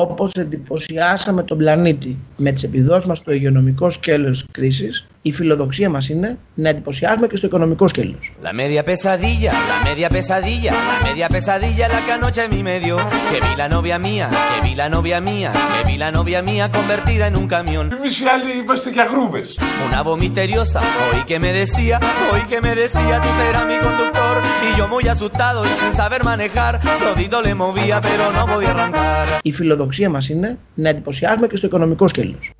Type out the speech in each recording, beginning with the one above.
όπως εντυπωσιάσαμε τον πλανήτη. Με τις επιδόσεις μας στο υγειονομικό σκέλος της κρίσης, η φιλοδοξία μας είναι να εντυπωσιάσουμε και στο οικονομικό σκέλος. La media pesadilla, la media pesadilla, la media pesadilla la que anoche en mi medio. Que vi la novia mía, que vi la novia mía, que vi la novia mía convertida en un camión. Εμείς οι άλλοι είμαστε και αγρούβες. Una voz misteriosa, oí que me decía, oí que me decía, tú serás mi conductor. Y yo muy asustado y sin saber manejar, todito le movía pero no podía arrancar. Η φιλοδοξία μας είναι να εντυπωσιάσουμε και στο οικονομικό σκέλος.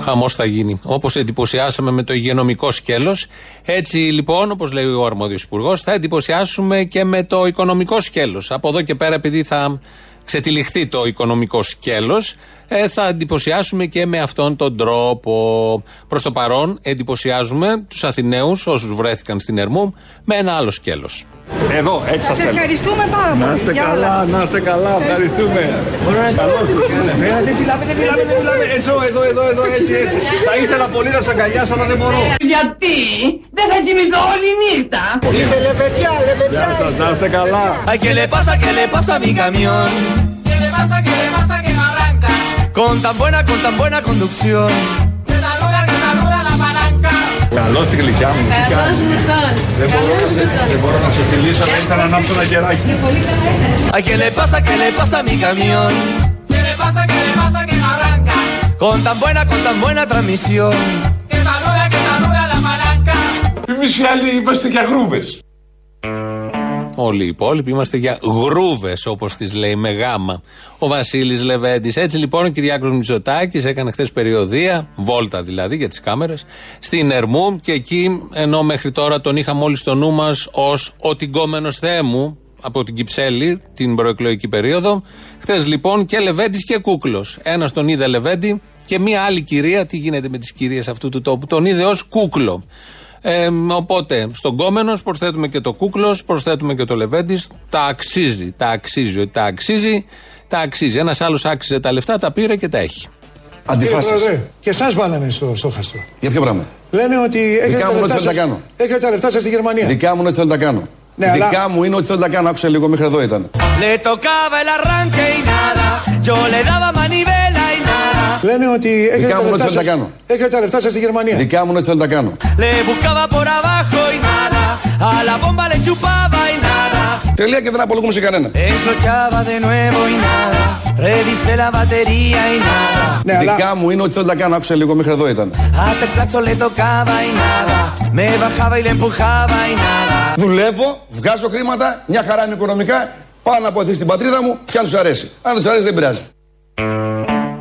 Χαμός θα γίνει. Όπως εντυπωσιάσαμε με το υγειονομικό σκέλος, έτσι λοιπόν, όπως λέει ο αρμόδιος υπουργός, θα εντυπωσιάσουμε και με το οικονομικό σκέλος. Από εδώ και πέρα, επειδή θα ξετυλιχθεί το οικονομικό σκέλος, ε, θα εντυπωσιάσουμε και με αυτόν τον τρόπο. Προς το παρόν, εντυπωσιάζουμε τους Αθηναίους, όσους βρέθηκαν στην Ερμού, με ένα άλλο σκέλος. Εδώ, έτσι σας Σας θέλω. ευχαριστούμε πάρα πολύ. Να είστε για όλα. καλά, να είστε καλά, ευχαριστούμε. Καλώς ήρθατε. Ε, Δεν φυλάμε, δεν φυλάμε, δεν φυλάμε. Έτσι, εδώ, εδώ, εδώ, έτσι, έτσι. Θα ήθελα πολύ να σε αγκαλιάσω, αλλά δεν μπορώ. Γιατί; Δεν θα κοιμηθώ όλη νύχτα. Είστε λεβεδιά, λεβεδιά. Γεια σας, να είστε καλά. Ay, ¿qué le pasa, qué le Con tan buena, con tan buena conducción. Que saluda, que saluda la palanca. Καλώς τη γλυκιά μου, τι κάνεις. Δεν μπορώ να σε- Δεν μπορώ να σε φιλήσω, αλλά ήθελα να ανάψω ένα κεράκι. Ay, ¿qué le pasa, qué le pasa a mi camión? ¿Qué le pasa, qué le pasa que no arranca? Con tan buena, con tan buena transmisión. Que saluda, que saluda la palanca. Εμείς οι άλλοι είμαστε και αγρούβες. Όλοι οι υπόλοιποι είμαστε για γρούβες, όπως τις λέει με γάμα. Ο Βασίλης Λεβέντης. Έτσι λοιπόν ο Κυριάκος Μητσοτάκης έκανε χθες περιοδία, βόλτα δηλαδή για τις κάμερες, στην Ερμού και εκεί, ενώ μέχρι τώρα τον είχαμε όλοι στο νου μας ως ο τυγκόμενο Θεέ μου από την Κυψέλη την προεκλογική περίοδο. Χθες λοιπόν και Λεβέντης και Κούκλος. Ένας τον είδε Λεβέντη και μία άλλη κυρία, τι γίνεται με τις κυρίες αυτού του τόπου, τον είδε ως Κούκλο. Ε, οπότε, στον κόμενος προσθέτουμε και το κούκλος, προσθέτουμε και το λεβέντη. Τα αξίζει. Τα αξίζει. Ότι τα αξίζει, τα αξίζει. Ένας άλλος άξιζε τα λεφτά, τα πήρε και τα έχει. Αντιφάσεις. Κύριε Πρόεδρε, και εσάς βάλανε στο στόχαστρο. Για ποιο πράγμα; Λένε ότι έχετε Δικά τα μου είναι λεφτά ότι θέλω να σας- τα κάνω. Έχετε τα λεφτά σας στη Γερμανία. Δικά μου είναι ότι θέλω να τα κάνω. Ναι, Δικά αλλά- μου είναι ότι θέλω να τα κάνω. Άκουσα λίγο μέχρι εδώ ήταν. Le tocaba el arranque y nada. Yo le daba manivela y nada. Λένε ότι έχετε Δικά τα μου είναι ότι λεφτά θέλω να τα σας- κάνω. Έχετε τα λεφτά σας στη Γερμανία. Δικά μου είναι ότι θέλω να τα κάνω. Le buscaba por abajo y nada. A la bomba le chupaba y nada. Τελεία και δεν απολογούμε σε κανένα. Encrochaba de nuevo y nada. Revisé la batería y nada. Ναι, αλλά Δικά μου είναι ότι θέλω να τα κάνω. Άκουσα λίγο μέχρι εδώ ήταν. Hasta el claxon le tocaba y nada. Me bajaba y le empujaba y nada. Δουλεύω, βγάζω χρήματα, μια χαρά είναι οικονομικά. Πάω να αποθείς στην πατρίδα μου και αν τους αρέσει. Αν δεν τους αρέσει δεν πειράζει.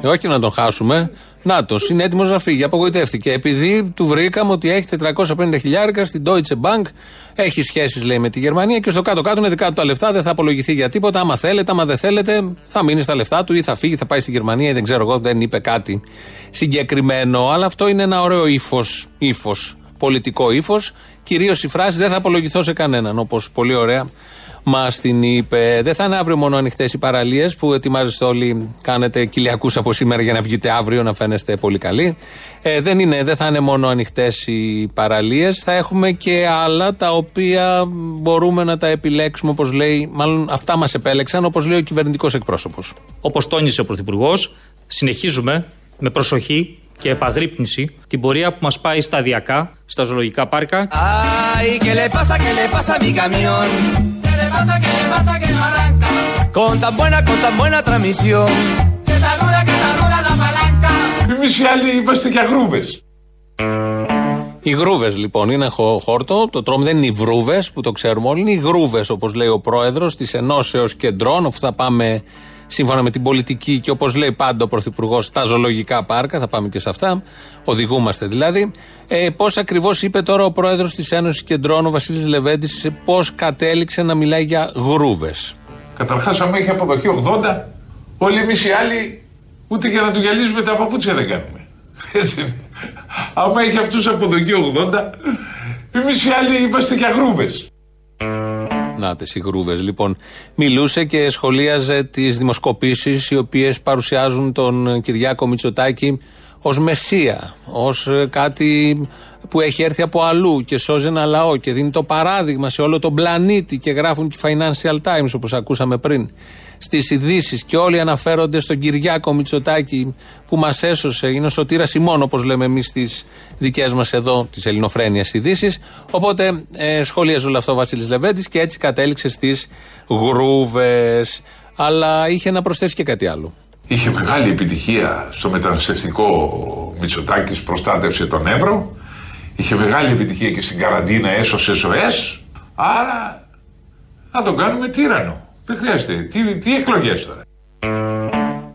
Ε, όχι να τον χάσουμε. Νάτο, είναι έτοιμος να φύγει. Απογοητεύτηκε. Επειδή του βρήκαμε ότι έχει 450 χιλιάρικα στην Deutsche Bank, έχει σχέσεις λέει με τη Γερμανία και στο κάτω-κάτω είναι δικά του τα λεφτά, δεν θα απολογηθεί για τίποτα. Άμα θέλετε, άμα δεν θέλετε, θα μείνει στα λεφτά του ή θα φύγει, θα πάει στη Γερμανία ή δεν ξέρω εγώ, δεν είπε κάτι συγκεκριμένο. Αλλά αυτό είναι ένα ωραίο ύφος. ύφος, πολιτικό ύφος. Κυρίως η φράση δεν θα απολογηθώ σε κανέναν, όπως πολύ ωραία μα την είπε. Δεν θα είναι αύριο μόνο ανοιχτές οι παραλίες που ετοιμάζεστε όλοι, κάνετε κοιλιακούς από σήμερα για να βγείτε αύριο να φαίνεστε πολύ καλοί. Ε, δεν, είναι, δεν θα είναι μόνο ανοιχτές οι παραλίες. Θα έχουμε και άλλα τα οποία μπορούμε να τα επιλέξουμε όπως λέει, μάλλον αυτά μας επέλεξαν, όπως λέει ο κυβερνητικός εκπρόσωπος. Όπως τόνισε ο Πρωθυπουργός, συνεχίζουμε με προσοχή και επαγρύπνηση την πορεία που μας πάει σταδιακά στα ζωολογικά πάρκα Ay, ¿qué le pasa, qué le pasa a mi camión? ¿Qué le pasa, qué le pasa que no arranca? Con tan buena, con tan buena transmisión. Que saluda, que saluda la palanca. Εμείς οι άλλοι είμαστε και αγρούβες. Οι γρούβες λοιπόν είναι χω- χόρτο. Το τρόμο δεν είναι οι βρούβες που το ξέρουμε όλοι. Είναι οι γρούβες όπως λέει ο πρόεδρος της Ενώσεως Κεντρών, όπου θα πάμε σύμφωνα με την πολιτική και όπως λέει πάντα ο Πρωθυπουργός στα ζωολογικά πάρκα. Θα πάμε και σε αυτά. Οδηγούμαστε δηλαδή. Ε, πώς ακριβώς είπε τώρα ο πρόεδρος της Ένωσης Κεντρών, ο Βασίλης Λεβέντης, πώς κατέληξε να μιλάει για γρούβες. Καταρχάς, άμα έχει αποδοχή 80, όλοι εμείς οι άλλοι ούτε για να του γυαλίζουμε τα παπούτσια δεν κάνουμε. Έτσι. άμα έχει αυτούς αποδοχή 80, εμείς οι άλλοι είμαστε και αγρούβες. Να τε οι γρούβες. Λοιπόν, μιλούσε και σχολίαζε τις δημοσκοπήσεις οι οποίες παρουσιάζουν τον Κυριάκο Μητσοτάκη ως μεσία, ως κάτι που έχει έρθει από αλλού και σώζει ένα λαό και δίνει το παράδειγμα σε όλο τον πλανήτη και γράφουν και οι Financial Times όπως ακούσαμε πριν στις ειδήσεις και όλοι αναφέρονται στον Κυριάκο Μητσοτάκη που μας έσωσε. Είναι ο σωτήρας ημών, όπως λέμε εμείς στις δικές μας εδώ, τη Ελληνοφρένεια ειδήσεις. Οπότε ε, σχολίαζε όλο αυτό ο Βασίλης Λεβέντης και έτσι κατέληξε στις γρούβες. Αλλά είχε να προσθέσει και κάτι άλλο. Είχε μεγάλη επιτυχία στο μεταναστευτικό Μητσοτάκης, προστάτευσε τον Εύρο. Είχε μεγάλη επιτυχία και στην καραντίνα, έσωσε ζωές. Άρα να τον κάνουμε τύρανο. Δεν χρειάζεται. Τι, τι εκλογές τώρα;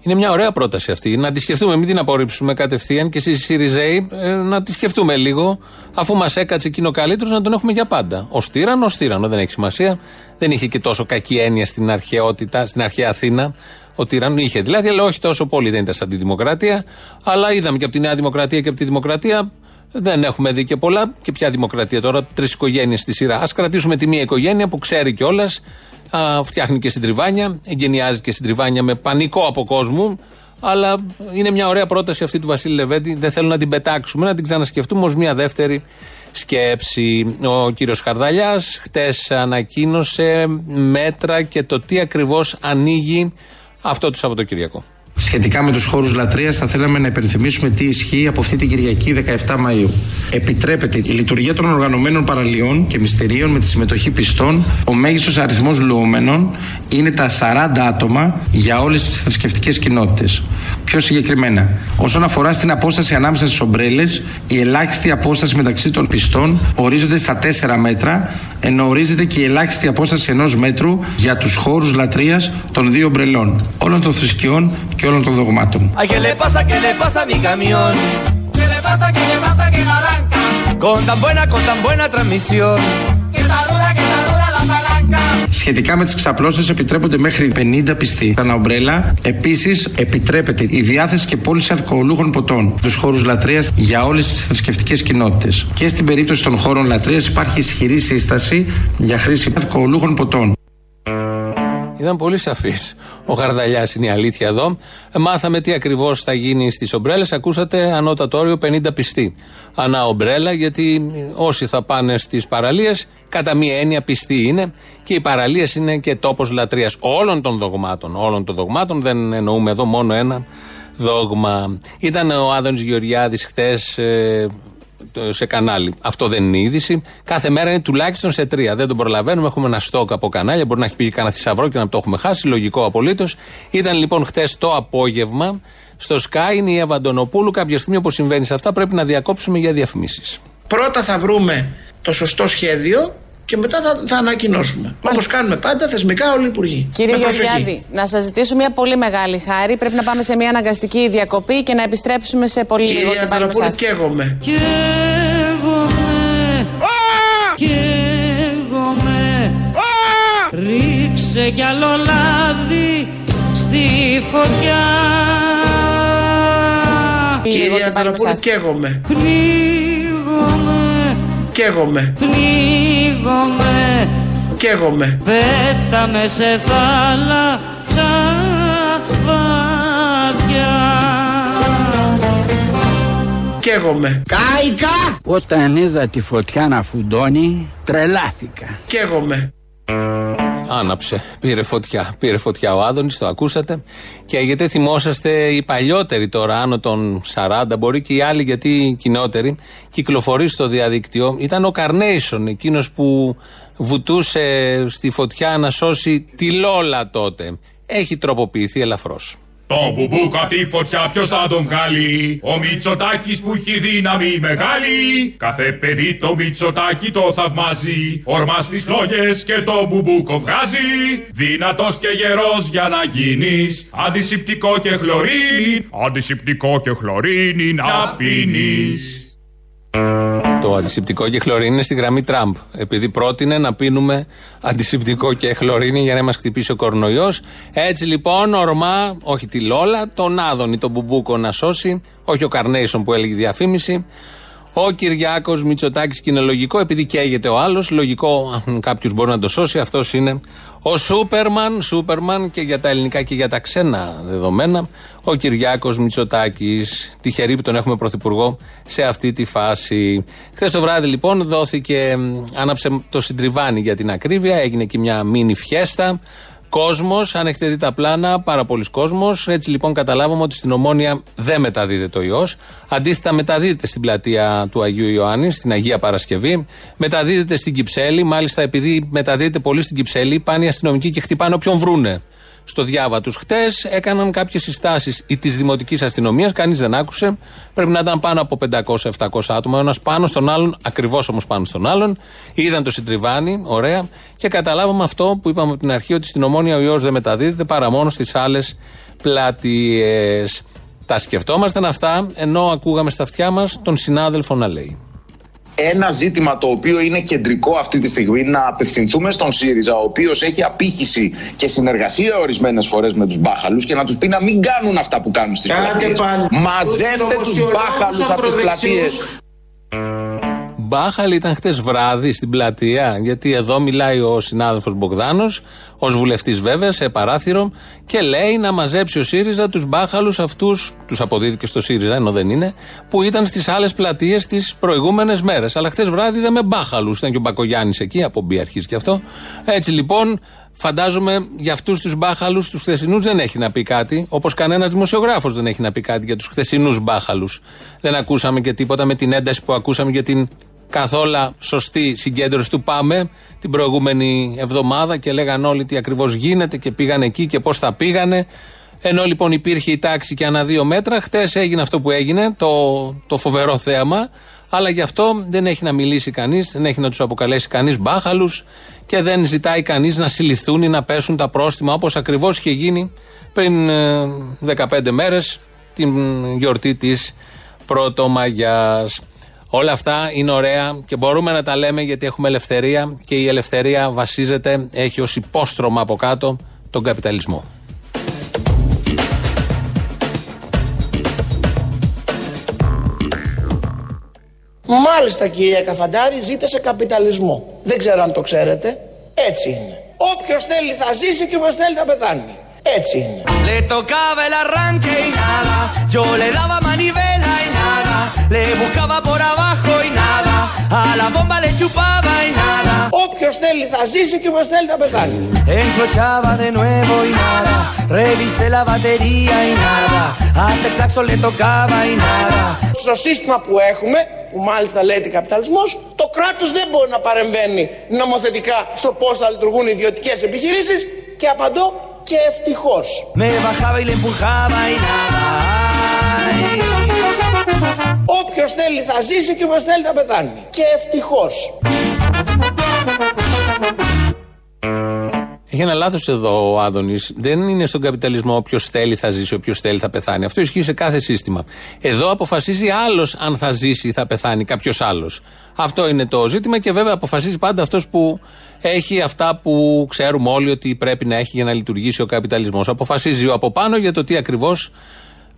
Είναι μια ωραία πρόταση αυτή. Να τη σκεφτούμε, μην την απορρίψουμε κατευθείαν και εσείς οι Σιριζέοι ε, να τη σκεφτούμε λίγο. Αφού μας έκατσε εκείνο καλύτερο, να τον έχουμε για πάντα. Ω τύρανο, ως τύρανο, δεν έχει σημασία. Δεν είχε και τόσο κακή έννοια στην αρχαιότητα, στην αρχαία Αθήνα. Ο τύρανο είχε δηλαδή, αλλά όχι τόσο πολύ. Δεν ήταν σαν τη Δημοκρατία. Αλλά είδαμε και από τη Νέα Δημοκρατία και από τη Δημοκρατία δεν έχουμε δει και πολλά. Και ποια Δημοκρατία τώρα, τρεις οικογένειες στη σειρά. Α κρατήσουμε τη μία οικογένεια που ξέρει κιόλας φτιάχνει και συντριβάνια, εγκαινιάζει και συντριβάνια με πανικό από κόσμο. Αλλά είναι μια ωραία πρόταση αυτή του Βασίλη Λεβέντη. Δεν θέλω να την πετάξουμε, να την ξανασκεφτούμε ως μια δεύτερη σκέψη. Ο κύριος Χαρδαλιάς χτες ανακοίνωσε μέτρα και το τι ακριβώς ανοίγει αυτό το Σαββατοκύριακο. Σχετικά με τους χώρους λατρείας, θα θέλαμε να υπενθυμίσουμε τι ισχύει από αυτή την Κυριακή 17 Μαου. Επιτρέπεται η λειτουργία των οργανωμένων παραλίων και μυστηρίων με τη συμμετοχή πιστών. Ο μέγιστος αριθμός λουόμενων είναι τα 40 άτομα για όλες τις θρησκευτικές κοινότητες. Πιο συγκεκριμένα, όσον αφορά στην απόσταση ανάμεσα στις ομπρέλες, η ελάχιστη απόσταση μεταξύ των πιστών ορίζονται στα 4 μέτρα, ενώ ορίζεται και η ελάχιστη απόσταση ενός μέτρου για τους χώρους λατρείας των δύο ομπρελών, όλων των θρησκειών και όλων των δογμάτων. Ay, ¿qué le pasa, qué le pasa a mi camión? ¿Qué le pasa, qué le pasa que no arranca? Con tan buena, con tan buena transmisión. Que saluda, que saluda la palanca. Σχετικά με τις ξαπλώσεις, επιτρέπονται μέχρι 50 πιστοί. Τα ομπρέλα. Επίσης, επιτρέπεται η διάθεση και πώληση αλκοολούχων ποτών στους χώρους λατρείας για όλες τις θρησκευτικές κοινότητες. Και στην περίπτωση των χώρων λατρείας υπάρχει ισχυρή σύσταση για χρήση αλκοολούχων ποτών. Ήταν πολύ σαφής. Ο Γαρδαλιά είναι η αλήθεια εδώ. Ε, Μάθαμε τι ακριβώς θα γίνει στις ομπρέλες. Ακούσατε ανώτατο όριο 50 πιστοί. Ανά ομπρέλα, γιατί όσοι θα πάνε στις παραλίες, κατά μία έννοια πιστοί είναι και οι παραλίες είναι και τόπος λατρείας όλων των δογμάτων. Όλων των δογμάτων, δεν εννοούμε εδώ μόνο ένα δόγμα. Ήταν ο Άδωνης Γεωργιάδης χθες σε κανάλι. Αυτό δεν είναι είδηση. Κάθε μέρα είναι τουλάχιστον σε τρία. Δεν τον προλαβαίνουμε. Έχουμε ένα στόκ από κανάλια. Μπορεί να έχει πει κανένα θησαυρό και να το έχουμε χάσει. Λογικό απολύτως. Ήταν λοιπόν χτες το απόγευμα στο Sky. Είναι η Εύα Αντωνοπούλου. Κάποια στιγμή όπως συμβαίνει σε αυτά πρέπει να διακόψουμε για διαφημίσεις. Πρώτα θα βρούμε το σωστό σχέδιο και μετά θα, θα ανακοινώσουμε. Όπως κάνουμε πάντα θεσμικά όλοι οι υπουργοί. Κύριε Με προσοχή. Γεωργιάδη, να σας ζητήσω μια πολύ μεγάλη χάρη. Πρέπει να πάμε σε μια αναγκαστική διακοπή και να επιστρέψουμε σε πολύ λίγο Κύριε και πάλι με Αντωνοπούλου, εσάς. καίγομαι. Καίγομαι Ρίξε κι άλλο λάδι στη φωτιά Λίγο Κύριε και πάλι με Αντωνοπούλου, εσάς. καίγομαι. Πνίγομαι, Καίγομαι. πνίγομαι Καίγομαι. Πέταμε σε θάλασσα βάθια Καίγομαι. Κάικα! Όταν είδα τη φωτιά να φουντώνει, τρελάθηκα. Καίγομαι. Άναψε. Πήρε φωτιά. Πήρε φωτιά ο Άδωνης, το ακούσατε. Και γιατί θυμόσαστε οι παλιότεροι τώρα, άνω των 40, μπορεί και οι άλλοι γιατί οι κοινότεροι, κυκλοφορεί στο διαδίκτυο. Ήταν ο Καρνέισον, εκείνος που βουτούσε στη φωτιά να σώσει τη Λόλα τότε. Έχει τροποποιηθεί ελαφρώς. Το μπουμπούκα τη φωτιά ποιος θα τον βγάλει; Ο Μητσοτάκης που έχει δύναμη μεγάλη. Κάθε παιδί το Μητσοτάκη το θαυμάζει. Ορμά στις φλόγες και το μπουμπούκο βγάζει Δυνατός και γερός για να γίνεις. Αντισηπτικό και χλωρίνη Αντισηπτικό και χλωρίνη να πίνεις Το αντισηπτικό και χλωρίνη είναι στη γραμμή Τραμπ. Επειδή πρότεινε να πίνουμε αντισηπτικό και χλωρίνη για να μας χτυπήσει ο κορονοϊός. Έτσι λοιπόν, ορμά, όχι τη Λόλα, τον Άδωνη, τον Μπουμπούκο να σώσει, όχι ο Καρνέισον που έλεγε η διαφήμιση. Ο Κυριάκος Μητσοτάκης και είναι λογικό, επειδή καίγεται ο άλλος, λογικό αν κάποιος μπορεί να το σώσει, αυτός είναι ο Σούπερμαν, Σούπερμαν και για τα ελληνικά και για τα ξένα δεδομένα, ο Κυριάκος Μητσοτάκης. Τυχερή που τον έχουμε πρωθυπουργό σε αυτή τη φάση. Χθες το βράδυ λοιπόν δόθηκε, μ, άναψε το συντριβάνι για την ακρίβεια, έγινε και μια μίνι φιέστα. Κόσμος. Αν έχετε δει τα πλάνα, πάρα πολλοί κόσμος. Έτσι λοιπόν καταλάβαμε ότι στην Ομόνια δεν μεταδίδεται ο ιός. Αντίθετα, μεταδίδεται στην πλατεία του Αγίου Ιωάννη, στην Αγία Παρασκευή. Μεταδίδεται στην Κυψέλη. Μάλιστα, επειδή μεταδίδεται πολύ στην Κυψέλη, πάνε οι αστυνομικοί και χτυπάνε όποιον βρούνε στο διάβα τους. Χτες έκαναν κάποιες συστάσεις της δημοτικής αστυνομίας, κανείς δεν άκουσε. Πρέπει να ήταν πάνω από 500-700 άτομα, ένας πάνω στον άλλον, ακριβώς όμως πάνω στον άλλον. Είδαν το συντριβάνι, ωραία, και καταλάβαμε αυτό που είπαμε από την αρχή, ότι στην ομόνια ο ιός δεν μεταδίδεται παρά μόνο στις άλλες πλατείες. Τα σκεφτόμασταν αυτά, ενώ ακούγαμε στα αυτιά μας τον συνάδελφο να λέει. Ένα ζήτημα το οποίο είναι κεντρικό αυτή τη στιγμή να απευθυνθούμε στον ΣΥΡΙΖΑ, ο οποίος έχει απήχηση και συνεργασία ορισμένες φορές με τους μπάχαλους και να τους πει να μην κάνουν αυτά που κάνουν στις πλατείες. Μαζεύτε τους μπάχαλους από τις πλατείες. Μπάχαλη ήταν χτες βράδυ στην πλατεία, γιατί εδώ μιλάει ο συνάδελφος Μπογδάνος, ως βουλευτής βέβαια, σε παράθυρο, και λέει να μαζέψει ο ΣΥΡΙΖΑ τους μπάχαλους αυτούς, τους αποδίδει και στο ΣΥΡΙΖΑ, ενώ δεν είναι, που ήταν στις άλλες πλατείες τις προηγούμενες μέρες. Αλλά χτες βράδυ είδαμε μπάχαλους. Ήταν και ο Μπακογιάννης εκεί, από μπει αρχίζει και αυτό. Έτσι λοιπόν, Φαντάζομαι για αυτούς τους μπάχαλους, τους χθεσινούς, δεν έχει να πει κάτι. Όπως κανένας δημοσιογράφος δεν έχει να πει κάτι για τους χθεσινούς μπάχαλους. Δεν ακούσαμε και τίποτα με την ένταση που ακούσαμε για την καθόλου σωστή συγκέντρωση του Πάμε την προηγούμενη εβδομάδα και λέγαν όλοι τι ακριβώς γίνεται και πήγαν εκεί και πώς θα πήγανε. Ενώ λοιπόν υπήρχε η τάξη και ανά δύο μέτρα, χτες έγινε αυτό που έγινε, το, το φοβερό θέαμα. Αλλά γι' αυτό δεν έχει να μιλήσει κανείς, δεν έχει να τους αποκαλέσει κανείς μπάχαλους και δεν ζητάει κανείς να συλληφθούν ή να πέσουν τα πρόστιμα όπως ακριβώς είχε γίνει πριν ε, 15 μέρες, την γιορτή της Πρωτομαγιά. Όλα αυτά είναι ωραία και μπορούμε να τα λέμε γιατί έχουμε ελευθερία και η ελευθερία βασίζεται, έχει ως υπόστρωμα από κάτω τον καπιταλισμό. Μάλιστα κυρία Καφαντάρη ζείτε σε καπιταλισμό. Δεν ξέρω αν το ξέρετε. Έτσι είναι. Όποιος θέλει θα ζήσει και όποιος θέλει θα πεθάνει. Έτσι είναι. Le tocaba el arranque y nada, yo le daba manivela y nada, le buscaba por abajo y nada, a la bomba le chupaba y nada. Όποιος θέλει θα ζήσει και όποιος θέλει θα πεθάνει. Enclochaba de nuevo y nada, revisé la batería y nada, hasta el saxo le tocaba y nada. Στο σύστημα που έχουμε, που μάλιστα λέγεται καπιταλισμός, το κράτος δεν μπορεί να παρεμβαίνει νομοθετικά στο πώς θα λειτουργούν οι ιδιωτικές επιχειρήσεις και απαντώ και ευτυχώς. Me bajaba y le empujaba y nada. Ay. Όποιος θέλει θα ζήσει και όποιος θέλει θα πεθάνει. Και ευτυχώς. Έχει ένα λάθος εδώ ο Άδωνης. Δεν είναι στον καπιταλισμό όποιος θέλει θα ζήσει, όποιος θέλει θα πεθάνει. Αυτό ισχύει σε κάθε σύστημα. Εδώ αποφασίζει άλλος αν θα ζήσει ή θα πεθάνει κάποιος άλλος. Αυτό είναι το ζήτημα και βέβαια αποφασίζει πάντα αυτός που έχει αυτά που ξέρουμε όλοι ότι πρέπει να έχει για να λειτουργήσει ο καπιταλισμός. Αποφασίζει ο από πάνω για το τι ακριβώς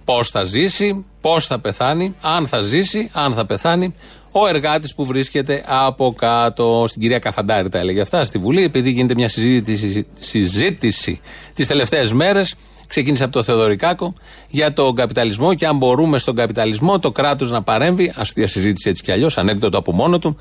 πώς θα ζήσει, πώς θα πεθάνει, αν θα ζήσει, αν θα πεθάνει. Ο εργάτης που βρίσκεται από κάτω, στην κυρία Καφαντάρη τα έλεγε αυτά στη Βουλή, επειδή γίνεται μια συζήτηση, συζήτηση τις τελευταίες μέρες. Ξεκίνησε από το Θεοδωρικάκο για τον καπιταλισμό και αν μπορούμε στον καπιταλισμό το κράτος να παρέμβει, αστεία συζήτηση έτσι κι αλλιώς, ανέκδοτο από μόνο του,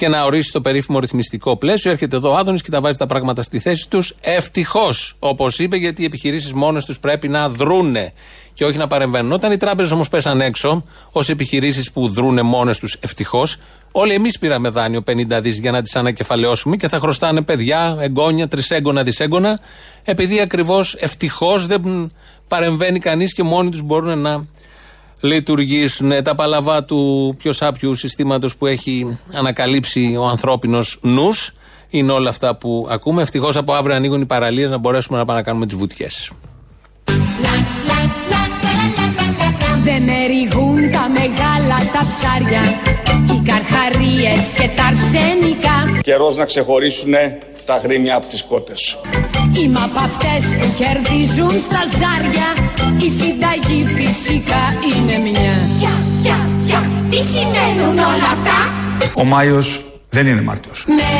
και να ορίσει το περίφημο ρυθμιστικό πλαίσιο. Έρχεται εδώ ο Άδωνης και τα βάζει τα πράγματα στη θέση τους. Ευτυχώς, όπως είπε, γιατί οι επιχειρήσεις μόνες τους πρέπει να δρούνε και όχι να παρεμβαίνουν. Όταν οι τράπεζες όμως πέσαν έξω, ως επιχειρήσεις που δρούνε μόνες τους, ευτυχώς, όλοι εμείς πήραμε δάνειο 50 δις για να τις ανακεφαλαιώσουμε και θα χρωστάνε παιδιά, εγγόνια, τρισέγγωνα, δισέγγωνα, επειδή ακριβώς ευτυχώς δεν παρεμβαίνει κανείς και μόνοι τους μπορούν να λειτουργήσουν. Τα παλαβά του πιο σάπιου συστήματος που έχει ανακαλύψει ο ανθρώπινος νους είναι όλα αυτά που ακούμε. Ευτυχώς από αύριο ανοίγουν οι παραλίες να μπορέσουμε να πάμε να κάνουμε τις βουτιές. Δεν με ρηγούν τα μεγάλα τα ψάρια Κι οι καρχαρίες και τα αρσενικά Καιρός να ξεχωρίσουν τα γρήμια από τις κότες. Είμαι από αυτές που κερδίζουν στα ζάρια Η συνταγή φυσικά είναι μια Πια, πια, πια, τι σημαίνουν όλα αυτά; Ο Μάιος δεν είναι Μάρτιος. Με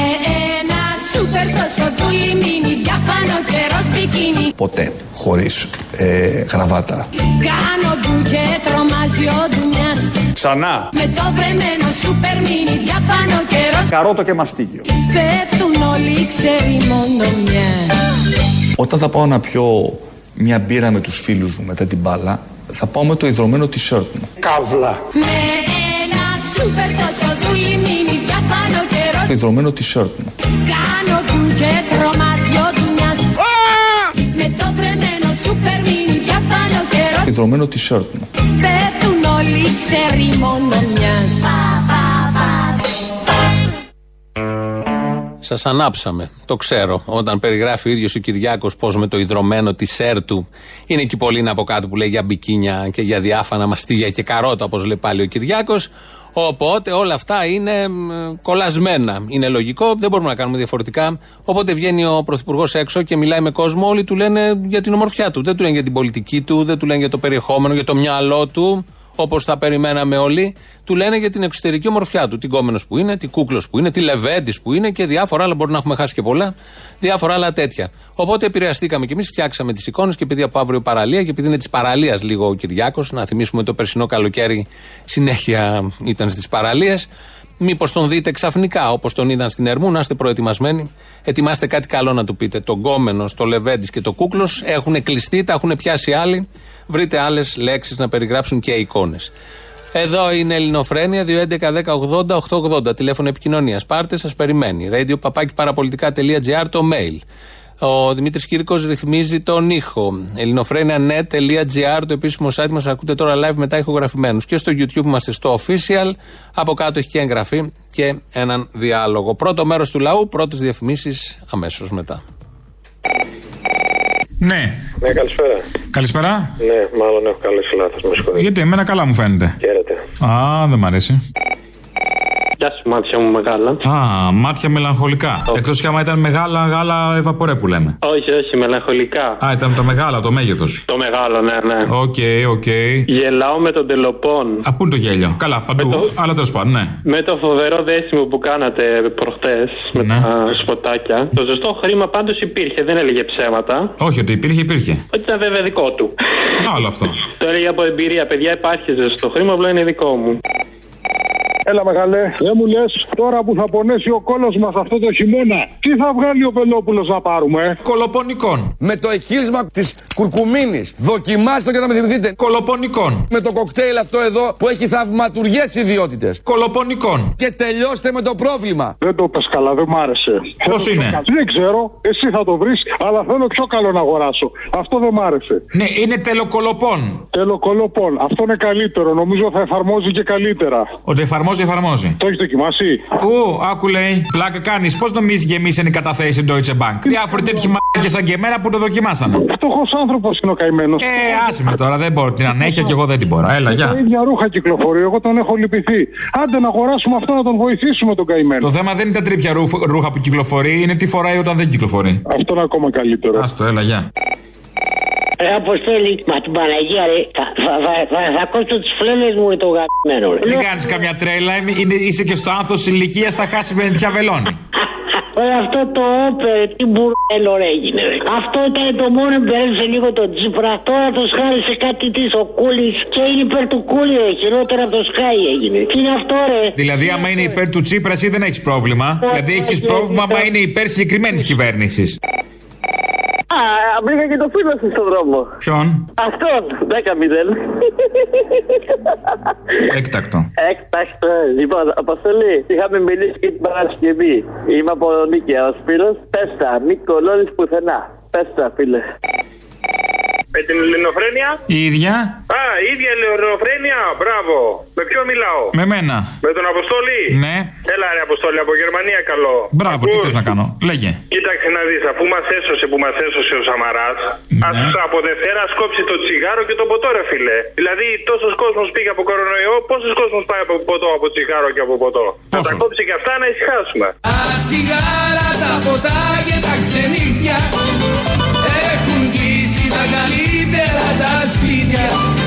ένα σούπερ τόσο δούλη μίνι Διάφανο καιρός μπικίνι Ποτέ χωρίς ε, γραβάτα. Κάνω ντου και τρομάζει ο ντουμιάς Ξανά. Με το βρεμένο σούπερ μίνι Διάφανο καιρός Καρότο και μαστίγιο. Πέφτουν όλοι ξέρει μόνο μια Όταν θα πάω να πιω μια μπύρα με τους φίλους μου μετά την μπάλα, θα πάω με το ιδρωμένο t-shirt μου. Καύλα. Με ένα σούπερ τόσο δούλη μείνει διαφάνω καιρός Το ιδρωμένο t-shirt μου. Κάνω του και τρομάζει ο δουλειάς Με το βρεμένο σούπερ μείνει διαφάνω Το καιρός ιδρωμένο t-shirt μου. Πέφτουν όλοι ξέρει μόνο μιας Σας ανάψαμε. Το ξέρω. Όταν περιγράφει ο ίδιος ο Κυριάκος πώς με το ιδρωμένο τη σέρ του είναι εκεί πολύ από κάτω που λέει για μπικίνια και για διάφανα μαστίγια και καρότα, όπως λέει πάλι ο Κυριάκος. Οπότε όλα αυτά είναι μ, κολλασμένα. Είναι λογικό, δεν μπορούμε να κάνουμε διαφορετικά. Οπότε βγαίνει ο Πρωθυπουργός έξω και μιλάει με κόσμο. Όλοι του λένε για την ομορφιά του. Δεν του λένε για την πολιτική του, δεν του λένε για το περιεχόμενο, για το μυαλό του όπως θα περιμέναμε όλοι, του λένε για την εξωτερική ομορφιά του. Την κόμενος που είναι, την κούκλος που είναι, τη λεβέντης που είναι και διάφορα άλλα. Μπορεί να έχουμε χάσει και πολλά. Διάφορα άλλα τέτοια. Οπότε επηρεαστήκαμε κι εμείς, φτιάξαμε τις εικόνες και επειδή από αύριο παραλία και επειδή είναι της παραλίας λίγο ο Κυριάκος, να θυμίσουμε το περσινό καλοκαίρι συνέχεια ήταν στις παραλίες. Μήπως τον δείτε ξαφνικά όπως τον είδαν στην Ερμού, να είστε προετοιμασμένοι. Ετοιμάστε κάτι καλό να του πείτε. Το γκόμενος, το λεβέντης και το κούκλος έχουν κλειστεί, τα έχουν πιάσει άλλοι. Βρείτε άλλες λέξεις να περιγράψουν και εικόνες. Εδώ είναι Ελληνοφρένια 211-1080-880. Τηλέφωνο επικοινωνίας. Πάρτε, σας περιμένει. Radio παραπολιτικά.gr το mail. Ο Δημήτρης Κύρκος ρυθμίζει τον ήχο. ελληνοφρένια.net.gr το επίσημο site μας ακούτε τώρα live μετά ηχογραφημένους. Και στο YouTube είμαστε στο official. Από κάτω έχει και εγγραφή και έναν διάλογο. Πρώτο μέρος του λαού, πρώτες διαφημίσεις αμέσως μετά. Ναι. Ναι, καλησπέρα. Καλησπέρα. Ναι, μάλλον έχω καλέσει λάθος. Με συγχωρείτε. Γιατί εμένα καλά μου φαίνεται. Χαίρετε. Α, δεν μ' αρέσει. Γεια σου, μάτια μου μεγάλα. Α, μάτια μελαγχολικά. Εκτός κι άμα ήταν μεγάλα γάλα ευαπορέ που λέμε. Όχι, όχι, μελαγχολικά. Α, ήταν το μεγάλο, το μέγεθος. Το μεγάλο, ναι, ναι. Οκ, οκ. Γελάω με τον Ντελοπών. Α, πού είναι το γέλιο; Καλά, παντού. Αλλά τέλος πάντων, ναι. Με το φοβερό δέσιμο που κάνατε προχτές με Ναι. τα σποτάκια. Το ζωστό χρήμα πάντως υπήρχε, δεν έλεγε ψέματα. Όχι, ότι υπήρχε, υπήρχε. Ότι ήταν βέβαια δικό του. Άλλο αυτό. Το έλεγε από εμπειρία. Παιδιά, υπάρχει ζωστό χρήμα, απλά είναι δικό μου. Έλα μεγάλε, δεν μου λες τώρα που θα πονέσει ο κόλος μας αυτό το χειμώνα, τι θα βγάλει ο Πελόπουλος να πάρουμε. ε; Κολοπονικών. Με το εκχύλισμα της κουρκουμίνης. Δοκιμάστε το και θα με θυμηθείτε. Κολοπονικών. Με το κοκτέιλ αυτό εδώ που έχει θαυματουργές ιδιότητες. Κολοπονικών. Και τελειώστε με το πρόβλημα. Δεν το πες καλά, δεν μ' άρεσε. Πώς Θέλω είναι; πιο καλό. Δεν ξέρω, εσύ θα το βρεις, αλλά θέλω πιο καλό να αγοράσω. Αυτό δεν μ' άρεσε. Ναι, είναι τελοκολοπών. Τελοκολοπών. Αυτό είναι καλύτερο. Νομίζω θα εφαρμόζει και καλύτερα. Ότι εφαρμόζει, εφαρμόζει. Το έχεις δοκιμάσει; Ου, άκου λέει. Πλάκα κάνεις. Πώς νομίζεις γεμίσει η καταθέση Deutsche Bank; Διάφοροι τέτοιοι μάκε σαν και εμένα που το δοκιμάσανε. Φτωχός άνθρωπος είναι ο καημένος. Ε, άσε με τώρα, δεν μπορώ την ανέχεια και εγώ δεν την μπορώ. Έλα, Τα γεια. ίδια ρούχα κυκλοφορεί. Εγώ τον έχω λυπηθεί. Άντε να αγοράσουμε αυτό να τον βοηθήσουμε τον καημένο. Το θέμα δεν είναι τα τρίπια ρούφ- ρούχα που κυκλοφορεί, είναι τι φοράει όταν δεν κυκλοφορεί. Αυτό είναι ακόμα καλύτερο. Άστο, έλα, γεια. Ρε Αποστόλη, μα την Παναγία ρε, θα, θα, θα, θα, θα κόψω τις φλένες μου με το γαμμένο ρε. Μην κάνεις καμιά τρέλα, είναι, είναι- είσαι και στο άνθος ηλικίας, θα χάσει βενετιά βελόνι. Ρε αυτό το όπερ, τι μπουρέλο ρε έγινε ρε. Αυτό ήταν το μόνος που μπέρδεψε λίγο τον Τζίπρα. Τώρα το σχάρισε κάτι της ο Κούλης και είναι υπέρ του Κούλη ρε. Χειρότερα από το Σκάι έγινε. Τι είναι αυτό ρε; Δηλαδή, άμα είναι υπέρ του Τσίπρα, εσύ δεν έχεις πρόβλημα. Δηλαδή, έχεις πρόβλημα άμα είναι υπέρ συγκεκριμένης κυβέρνησης. Α, βρήκα και το φίλο σου στον δρόμο. Ποιον; Αυτόν, 10-0. Έκτακτο. Έκτακτο. Λοιπόν, Αποστολή, είχαμε μιλήσει και την Παρασκευή. Είμαι από Νίκαια, ο Σπύρος. Πες τα, μη κολώνεις πουθενά. Πες τα, φίλε. Με την ελληνοφρένεια. Η ίδια. Α, η ίδια ελληνοφρένεια. Μπράβο. Με ποιο μιλάω; Με μένα. Με τον Αποστόλη; Ναι. Έλα ρε Αποστόλη, από Γερμανία καλό. Μπράβο, τι θες να κάνω. Λέγε. Κοίταξε να δεις, αφού μας έσωσε που μας έσωσε ο Σαμαράς, Ναι. ας από Δευτέρα σκόψει το τσιγάρο και το ποτό ρε φίλε. Δηλαδή τόσος κόσμος πήγε από κορονοϊό, πόσος κόσμος πάει από ποτό, από τσιγάρο και από ποτό. Να τα κόψει και αυτά να ησυχάσουμε. Τα τσιγάρα, τα ποτά και τα ξενύχια Έχουν κλείσει τα καλύτερα τα σπίτια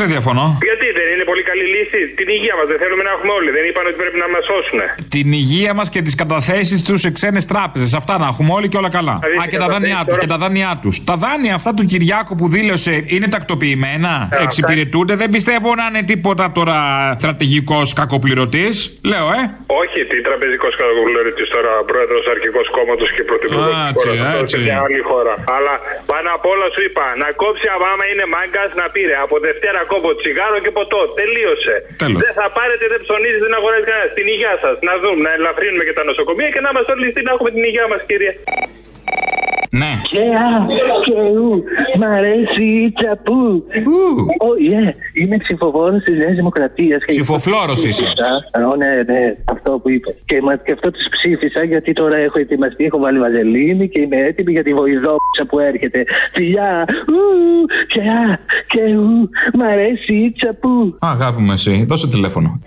Δεν διαφωνώ. Γιατί δεν είναι πολύ καλή λύση; Την υγεία μας δεν θέλουμε να έχουμε όλοι. Δεν είπαν ότι πρέπει να μας σώσουν. Την υγεία μας και τις καταθέσεις τους σε ξένες τράπεζες. Αυτά να έχουμε όλοι και όλα καλά. Δηλαδή, Α, και τα δάνειά τους. Και τα δάνειά τους. Τα δάνεια αυτά του Κυριάκου που δήλωσε είναι τακτοποιημένα; Εξυπηρετούνται; Δεν πιστεύω να είναι τίποτα τώρα στρατηγικός κακοπληρωτής. Λέω, ε. Όχι, τι τραπεζικός κατακοπλωρίτη τώρα, πρόεδρος αρχικός κόμματος και πρωθυπουργός της Έτσι, χώρας. Αυτό έτσι. σε μια άλλη χώρα. Αλλά πάνω απ' όλα σου είπα, να κόψει άμα είναι μάγκας να πήρε. Από Δευτέρα κόβω τσιγάρο και ποτό. Τελείωσε. Τέλος. Δεν θα πάρετε, δεν ψωνίζεις, δεν αγοράζεις κανένα. Την υγεία σας. Να δούμε, να ελαφρύνουμε και τα νοσοκομεία και να είμαστε όλοι ληστοί να έχουμε την υγεία μας, κύριε. Ναι. Και α, και ου, μ' αρέσει η τσαπού. Ω, yeah, είμαι ψηφοφόρος της Νέας Δημοκρατίας. Ψηφοφλόρος είσαι. ναι, ναι, αυτό που είπες. Και, μα- και αυτό του ψήφισα γιατί τώρα έχω ετοιμαστεί, έχω βάλει βαζελίνη και είμαι έτοιμη για τη βοηδόψα που έρχεται. Φιλιά, ου, και α, και ου, μ' αρέσει η τσαπού. Αγάπη μου εσύ. Δώσε τηλέφωνο.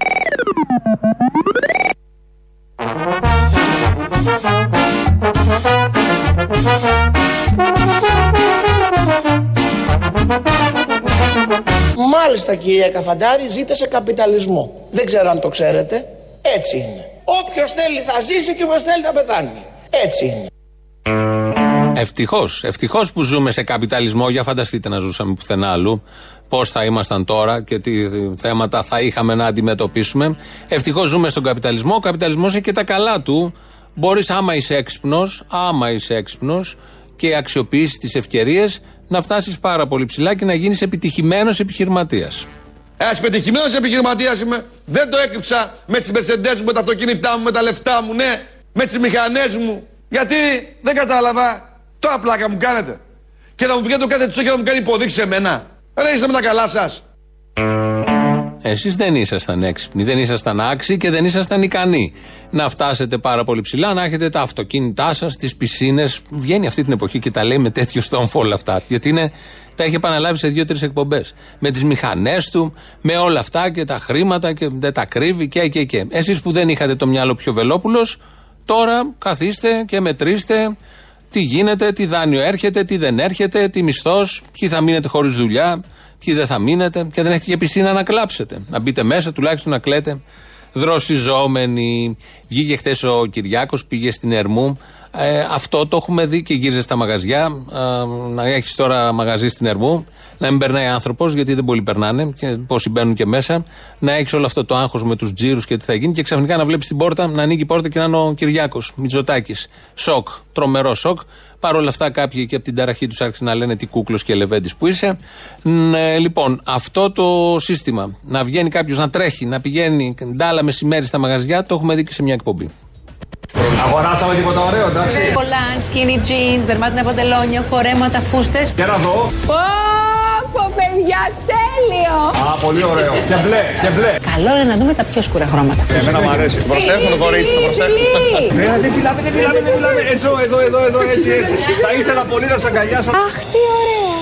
Μάλιστα κυρία Καφαντάρη ζείτε σε καπιταλισμό. Δεν ξέρω αν το ξέρετε. Έτσι είναι. Όποιος θέλει θα ζήσει και όποιος θέλει θα πεθάνει. Έτσι είναι. Ευτυχώς. Ευτυχώς που ζούμε σε καπιταλισμό. Για φανταστείτε να ζούσαμε πουθενά αλλού. Πώς θα ήμασταν τώρα και τι θέματα θα είχαμε να αντιμετωπίσουμε. Ευτυχώς ζούμε στον καπιταλισμό. Ο καπιταλισμός έχει και τα καλά του. Μπορείς, άμα είσαι έξυπνος, άμα είσαι έξυπνος και αξιοποιήσει τις ευκαιρίες, να φτάσεις πάρα πολύ ψηλά και να γίνεις επιτυχημένος επιχειρηματίας. Ένα πετυχημένο επιχειρηματίας είμαι. Δεν το έκρυψα με τις Mercedes μου, με τα αυτοκίνητά μου, με τα λεφτά μου, ναι. Με τις μηχανές μου. Γιατί; Δεν κατάλαβα. Τώρα πλάκα μου κάνετε. Και θα μου βγείτε το κάθε τσόκι να μου κάνει υποδείξει εμένα. Ρε είστε με τα καλά σας. Εσείς δεν ήσασταν έξυπνοι, δεν ήσασταν άξιοι και δεν ήσασταν ικανοί να φτάσετε πάρα πολύ ψηλά, να έχετε τα αυτοκίνητά σας, τις πισίνες. Βγαίνει αυτή την εποχή και τα λέει με τέτοιο στόμφο όλα αυτά. Γιατί είναι, τα έχει επαναλάβει σε δύο-τρεις εκπομπές. Με τις μηχανές του, με όλα αυτά και τα χρήματα και δεν τα κρύβει και και και. Εσείς που δεν είχατε το μυαλό πιο βελόπουλος, τώρα καθίστε και μετρήστε τι γίνεται, τι δάνειο έρχεται, τι δεν έρχεται, τι μισθός, ποιοι θα μείνετε χωρίς δουλειά, ποιοι δεν θα μείνετε και δεν έχετε και πισίνα να κλάψετε. Να μπείτε μέσα, τουλάχιστον να κλαίτε δροσιζόμενοι. Βγήκε χθες ο Κυριάκος, πήγε στην Ερμού. Ε, αυτό το έχουμε δει και γύριζε στα μαγαζιά. Ε, να έχεις τώρα μαγαζί στην Ερμού, να μην περνάει άνθρωπος, γιατί δεν πολλοί περνάνε και πόσοι μπαίνουν και μέσα. Να έχεις όλο αυτό το άγχος με τους τζίρους και τι θα γίνει και ξαφνικά να βλέπεις την πόρτα, να ανοίγει η πόρτα και να είναι ο Κυριάκος Μητσοτάκης. Σοκ, τρομερό σοκ. Παρ' όλα αυτά, κάποιοι και από την ταραχή τους άρχισαν να λένε τι κούκλος και λεβέντης που είσαι. Ναι, λοιπόν, αυτό το σύστημα, να βγαίνει κάποιος να τρέχει, να πηγαίνει ντάλα μεσημέρι στα μαγαζιά, το έχουμε δει και σε μια εκπομπή. Αγοράσαμε τίποτα ωραίο, εντάξει. Κολάν, skinny jeans, δερμάτινα παντελόνια, φορέματα, φούστες. Και να δω. Πω, παιδιά, τέλειο! Α, πολύ ωραίο. Και μπλε, και μπλε. Καλό είναι να δούμε τα πιο σκούρα χρώματα. Εμένα μου αρέσει. Προσέχουν το κορίτσι, το προσέχουν. Φιλί. Ε, Δεν φυλάμε, δεν φυλάμε, δεν φυλάμε. Έτσι, εδώ, εδώ, εδώ, έτσι, έτσι. Θα ήθελα πολύ να σε αγκαλιάσω. Αχ, τι ωραία!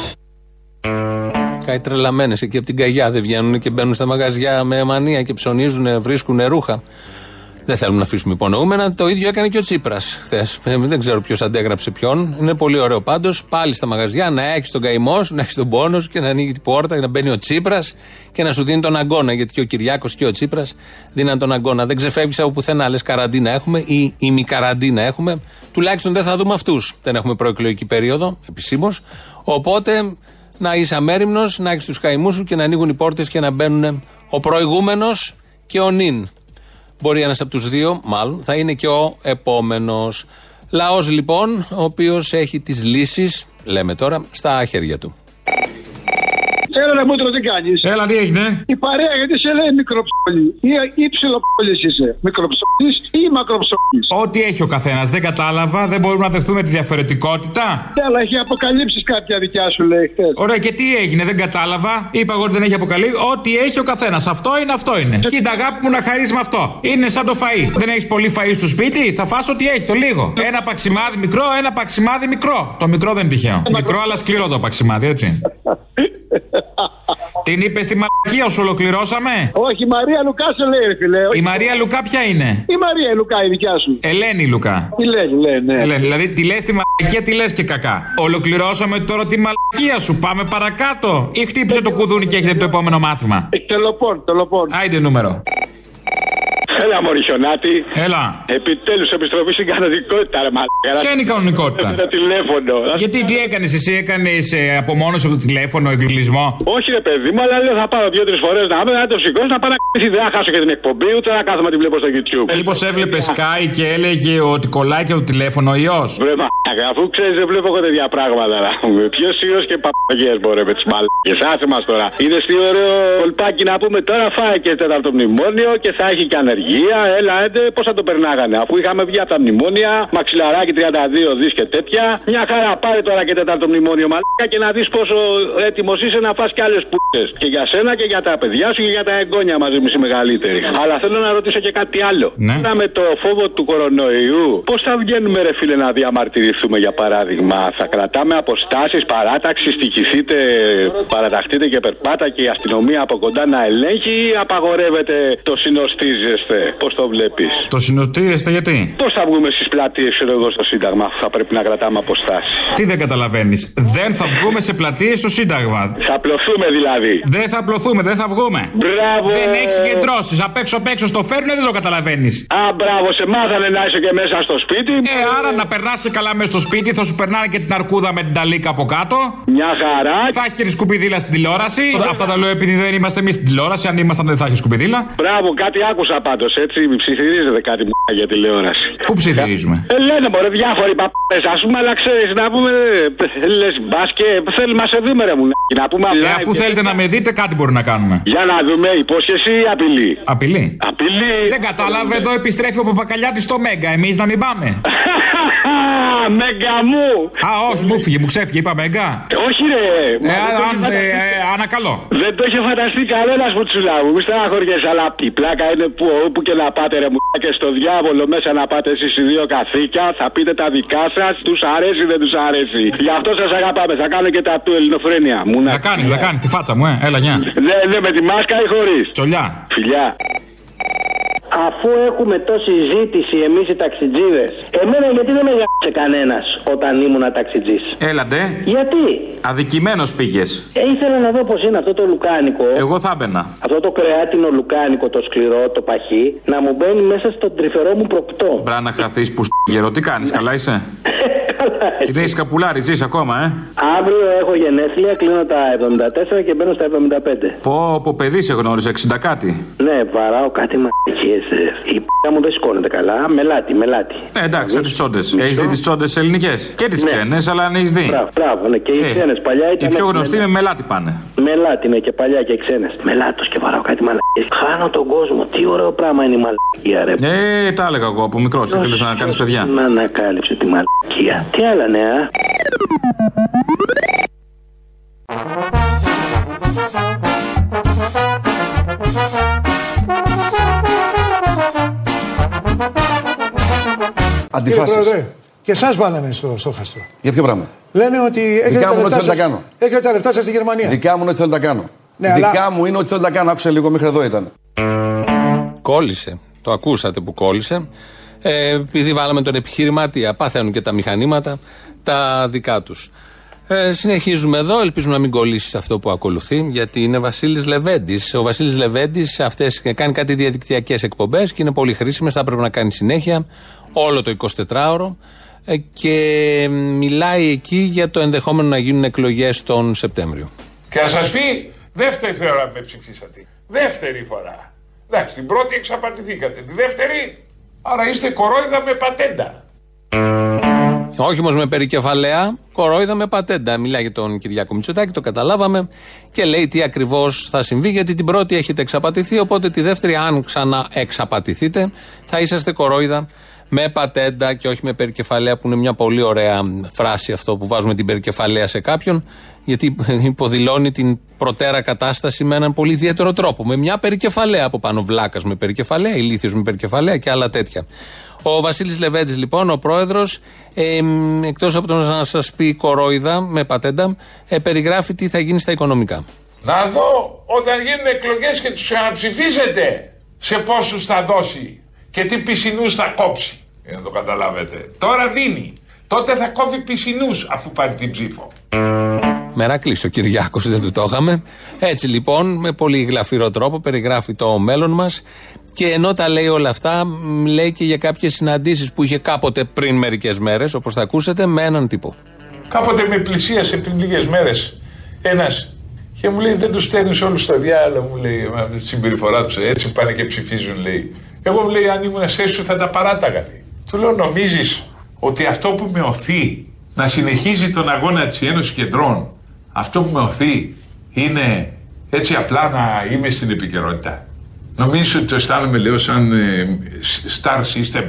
Κάτι τρελαμένες εκεί από την καγιά δεν βγαίνουν και μπαίνουν στα μαγαζιά με μανία και ψωνίζουν, βρίσκουν ρούχα. Δεν θέλουμε να αφήσουμε υπονοούμενα. Το ίδιο έκανε και ο Τσίπρας χθες. Δεν ξέρω ποιος αντέγραψε ποιον. Είναι πολύ ωραίο πάντως. Πάλι στα μαγαζιά να έχεις τον καημός σου, να έχεις τον πόνος σου και να ανοίγει την πόρτα και να μπαίνει ο Τσίπρας και να σου δίνει τον αγκώνα. Γιατί και ο Κυριάκος και ο Τσίπρας δίναν τον αγκώνα. Δεν ξεφεύγεις από πουθενά. Λες καραντίνα έχουμε ή ημικαραντίνα έχουμε. Τουλάχιστον δεν θα δούμε αυτούς. Δεν έχουμε προεκλογική περίοδο επισήμως. Οπότε να είσαι αμέριμνος, να έχεις τους καημούς σου και να ανοίγουν οι πόρτες και να μπαίνουν ο προηγούμενος και ο νυν. Μπορεί ένας από τους δύο, μάλλον, θα είναι και ο επόμενος. Λαός λοιπόν, ο οποίος έχει τις λύσεις, λέμε τώρα, στα χέρια του. Έλα ρε μούτρο τι κάνεις; Έλα τι έγινε; Η παρέα γιατί σε λέει μικροψόλη. Ή, ή ψιλοπόλης είσαι. Μικροψόλης ή μακροψόλης. Ό,τι έχει ο καθένας. Δεν κατάλαβα, δεν μπορούμε να δεχθούμε τη διαφορετικότητα. Ναι, αλλά έχει αποκαλύψει κάποια δικιά σου λέει χθες. Ωραία, και τι έγινε, δεν κατάλαβα. Είπα εγώ ότι δεν έχει αποκαλύψει. Ό,τι έχει ο καθένας. Αυτό είναι, αυτό είναι. Κοίτα, αγάπη μου να χαρίσει με αυτό. Είναι σαν το φα. Δεν έχεις πολύ φα στο σπίτι, θα φας ό,τι έχει, το λίγο. Ένα παξιμάδι μικρό, ένα παξιμάδι μικρό. Το μικρό δεν είναι τυχαίο. Μικρό αλλά σκληρό το παξιμάδι, έτσι. Την είπες στη μαλακία σου, ολοκληρώσαμε; Όχι, η Μαρία Λουκά σε λέει, ρε φίλε. Η Μαρία Λουκά ποια είναι; Η Μαρία Λουκά, η δικιά σου. Ελένη Λουκά. Τι λέει, λέει, ναι. Ελένη, δηλαδή τη λες τη μαλακία, τη λες και κακά. Ολοκληρώσαμε τώρα τη μαλακία σου. Πάμε παρακάτω. Ή χτύπησε το κουδούνι και έχετε το επόμενο μάθημα. Τελοπών, τελοπών. Άιντε νούμερο. Έλα, Μωρισιονάτη. Έλα. Επιτέλους επιστροφή στην κανονικότητα, ρε μαλάκα. Ποια είναι η κανονικότητα; Το τηλέφωνο. Γιατί τι έκανες, εσύ έκανες απομόνωση από το τηλέφωνο, εγκλισμό. Όχι, ρε παιδί μου, αλλά λέω θα πάρω δύο-τρεις φορές να είμαι, να το σηκώσω, να πάω να κάνει δεν θα χάσω και την εκπομπή, ούτε να κάθομαι να τη βλέπω στο YouTube. Μήπως έβλεπε Sky και έλεγε ότι κολλάει και το τηλέφωνο ο ιός; Βρε μαλάκα, αφού ξέρεις δεν βλέπω εγώ τέτοια πράγματα. να πούμε. Ποιο ιό και παπαγιές μπορεί με τις μαλάκες. Άσε μας τώρα. Είναι στη ωραίο κολπάκι να πούμε τώρα φάει και τέταρτο μνημόνιο και θα έχει και ανεργία. Έλα, έντε, πώς θα το περνάγανε. Αφού είχαμε βγει από τα μνημόνια, μαξιλαράκι 32 δις και τέτοια. Μια χαρά πάρε τώρα και τέταρτο μνημόνιο μαλάκα και να δεις πόσο έτοιμος είσαι να φας και άλλες πούτες. Και για σένα και για τα παιδιά σου και για τα εγγόνια μαζί με οι μεγαλύτεροι. Αλλά θέλω να ρωτήσω και κάτι άλλο. Ναι. Τώρα με το φόβο του κορονοϊού, πώς θα βγαίνουμε, ρε φίλε, να διαμαρτυρηθούμε για παράδειγμα; Θα κρατάμε αποστάσεις, παράταξη, στοιχηθείτε, παραταχτείτε και περπάτα και η αστυνομία από κοντά να ελέγχει ή απαγορεύεται το συνοστίζεστε; Πώς το βλέπεις; Το συνοστίζεστε γιατί; Πώς θα βγούμε στις πλατείες, ξέρω εγώ, στο Σύνταγμα, αφού θα πρέπει να κρατάμε αποστάσεις; Τι δεν καταλαβαίνεις; Δεν θα βγούμε σε πλατείες στο Σύνταγμα. Θα απλωθούμε δηλαδή. Δεν θα απλωθούμε, δεν θα βγούμε. Μπράβο. Δεν έχεις συγκεντρώσει. Απ' έξω απ' έξω στο φέρνουν, δεν το καταλαβαίνεις. Α, μπράβο, σε μάθανε να είσαι και μέσα στο σπίτι. Ε, άρα να περνάς καλά μέσα στο σπίτι, θα σου περνάνε και την αρκούδα με την ταλίκα από κάτω. Μια χαρά. Θα έχεις και τη σκουπιδίλα στην τηλεόραση. Αυτά τα λέω επειδή δεν είμαστε εμείς στην τηλεόραση. Αν ήμασταν δεν θα έχεις σκουπιδίλα. Μπράβο, κάτι άκουσα πάντως έτσι. Ψιθυρίζεται κάτι μου για τηλεόραση. Πού ψιθυρίζουμε; Ε, λένε μπορεί διάφοροι παππές, ας πούμε, αλλά ξέρεις να πούμε. Λες μπας και θέλουμε να σε δούμε, ρε μου. Να πούμε Ε, αφού θέλετε να με δείτε, κάτι μπορεί να κάνουμε. Για να δούμε, υπόσχεση ή απειλή. Απειλή; Απειλή. Δεν κατάλαβε, εδώ επιστρέφει ο Παπακαλιάτης στο Μέγκα. Εμείς να μην πάμε. Μέγκα μου! Α, όχι, μου φύγε, μου ξέφυγε, είπα Μέγκα. Όχι, ρε! Ε, αν, ε, ε, ανακαλώ. Δεν το είχε φανταστεί κανένας που τσουλά μου. Μη στεναχωριέσαι, αλλά η πλάκα είναι που όπου και να πάτε, ρε μου και στο διάβολο μέσα να πάτε εσείς οι δύο καθήκια, θα πείτε τα δικά σας, τους αρέσει ή δεν τους αρέσει. Γι' αυτό σας αγαπάμε, θα κάνω και τα του ελληνοφρένια. Μου να κάνεις, θα κάνεις τη φάτσα μου, ε, έλα, γεια. Ναι, ναι, με τη μάσκα ή χωρίς; Τσολιά. Φιλιά. Αφού έχουμε τόση ζήτηση εμείς οι ταξιτζίδες, εμένα γιατί δεν με γράψε κανένας όταν ήμουν ταξιτζής; Έλαντε. Γιατί; Αδικημένος πήγες. Ε, ήθελα να δω πώς είναι αυτό το λουκάνικο. Εγώ θα έμπαινα. Αυτό το κρεάτινο λουκάνικο, το σκληρό, το παχύ, να μου μπαίνει μέσα στον τρυφερό μου προκτό. Μπρά να χαθείς που στο γερό, τι κάνεις, καλά είσαι; Την έχεις καπουλάρι, ζεις ακόμα, ε; Αύριο έχω γενέθλια, κλείνω τα 74 και μπαίνω στα 75. Πω, πω παιδί σε γνώριζε, 60 κάτι. Ναι, βαράω κάτι μαγικέ. Η π***α μου δεν σηκώνεται καλά. Μελάτι, μελάτι. Ναι, εντάξει, τις τσόντες. Έχεις δει τις τσόντες ελληνικές; Και τις Ναι. ξένες, αλλά αν έχεις δει. Μπράβο, μπράβο, ναι, και οι Ε, ξένες παλιά ήταν. Οι πιο γνωστοί με μελάτι πάνε. Μελάτι, ναι, και παλιά και ξένες. Μελάτος και βαράω κάτι μαλακίες. Χάνω τον κόσμο. Τι ωραίο πράγμα είναι η μαλακία, ρε. Ε, τα έλεγα εγώ από μικρός. Ήθελες να κάνεις παιδιά. Να ανακάλυψε τη μαλακία. Τι άλλα νέα. Αντιφάσεις. Κύριε Πρόεδρε, και εσάς βάλαμε στο στόχαστρο. Για ποιο πράγμα; Λένε ότι έχετε Δικά τα μου είναι λεφτά ότι θέλω να τα σας- κάνω. Έχετε τα λεφτά σας στη Γερμανία. Δικά μου είναι ότι θέλω να τα κάνω. Ναι, Δικά αλλά- μου είναι ότι θέλω να τα κάνω. Άκουσα λίγο μέχρι εδώ ήταν. Κόλλησε. Το ακούσατε που κόλλησε. Ε, επειδή βάλαμε τον επιχειρηματία, παθαίνουν και τα μηχανήματα τα δικά τους. Ε, συνεχίζουμε εδώ. Ελπίζουμε να μην κολλήσεις σε αυτό που ακολουθεί, γιατί είναι Βασίλης Λεβέντης. Ο Βασίλης Λεβέντης αυτές κάνει κάτι διαδικτυακές εκπομπές και είναι πολύ χρήσιμες. Θα έπρεπε να κάνει συνέχεια όλο το 24ωρο. Ε, και μιλάει εκεί για το ενδεχόμενο να γίνουν εκλογές τον Σεπτέμβριο. Και να σας πει, δεύτερη φορά με ψηφίσατε. Δεύτερη φορά. Εντάξει, την πρώτη εξαπατηθήκατε. Τη δεύτερη, άρα είστε κορόιδα με πατέντα. Όχι όμως με περικεφαλαία, κορόιδα με πατέντα. Μιλάει για τον Κυριάκο Μητσοτάκη, το καταλάβαμε και λέει τι ακριβώς θα συμβεί. Γιατί την πρώτη έχετε εξαπατηθεί, οπότε τη δεύτερη, αν ξανά εξαπατηθείτε, θα είσαστε κορόιδα με πατέντα και όχι με περικεφαλαία, που είναι μια πολύ ωραία φράση αυτό που βάζουμε την περικεφαλαία σε κάποιον, γιατί υποδηλώνει την προτέρα κατάσταση με έναν πολύ ιδιαίτερο τρόπο. Με μια περικεφαλαία από πάνω, βλάκας με περικεφαλαία, ηλίθιος με περικεφαλαία και άλλα τέτοια. Ο Βασίλης Λεβέντης, λοιπόν, ο πρόεδρος, ε, εκτός από το να σας πει κορόιδα με πατέντα, ε, περιγράφει τι θα γίνει στα οικονομικά. Να δω όταν γίνουν εκλογές και τους ξαναψηφίσετε σε πόσους θα δώσει και τι πισινούς θα κόψει. Για να το καταλάβετε. Τώρα δίνει. Τότε θα κόβει πισινούς αφού πάρει την ψήφο. Μερακλής ο Κυριάκος, δεν του το είχαμε. Έτσι λοιπόν, με πολύ γλαφυρό τρόπο περιγράφει το μέλλον μας. Και ενώ τα λέει όλα αυτά, μ, λέει και για κάποιες συναντήσεις που είχε κάποτε πριν μερικές μέρες, όπως θα ακούσετε, με έναν τύπο. Κάποτε με πλησίασε πριν λίγες μέρες ένας και μου λέει: Δεν τους στέλνεις όλους στο διάλογο, μου λέει, με τη συμπεριφορά τους. Έτσι πάνε και ψηφίζουν, λέει. Εγώ μου λέει: Αν ήμουν σε σου θα τα παράταγα. λέει. Του λέω: Νομίζεις ότι αυτό που με οθεί να συνεχίζει τον αγώνα της Ένωσης Κεντρών, αυτό που με οθεί είναι έτσι απλά να είμαι στην επικαιρότητα. Νομίζω ότι το αισθάνομαι, λέω, σαν ε, star system.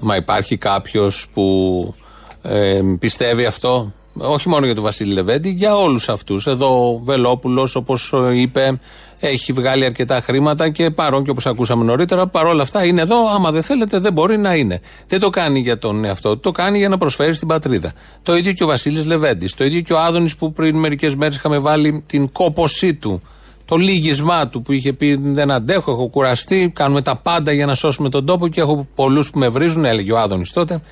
Μα υπάρχει κάποιος που ε, πιστεύει αυτό; Όχι μόνο για τον Βασίλη Λεβέντη, για όλους αυτούς. Εδώ ο Βελόπουλος, όπως είπε, έχει βγάλει αρκετά χρήματα και παρόν και όπως ακούσαμε νωρίτερα, παρόλα αυτά είναι εδώ. Άμα δεν θέλετε, δεν μπορεί να είναι. Δεν το κάνει για τον εαυτό του, το κάνει για να προσφέρει στην πατρίδα. Το ίδιο και ο Βασίλης Λεβέντης. Το ίδιο και ο Άδωνης που πριν μερικές μέρες είχαμε βάλει την κόπωσή του. Το λύγισμά του που είχε πει Δεν αντέχω, έχω κουραστεί. Κάνουμε τα πάντα για να σώσουμε τον τόπο και έχω πολλούς που με βρίζουν, έλεγε ο Άδωνης τότε.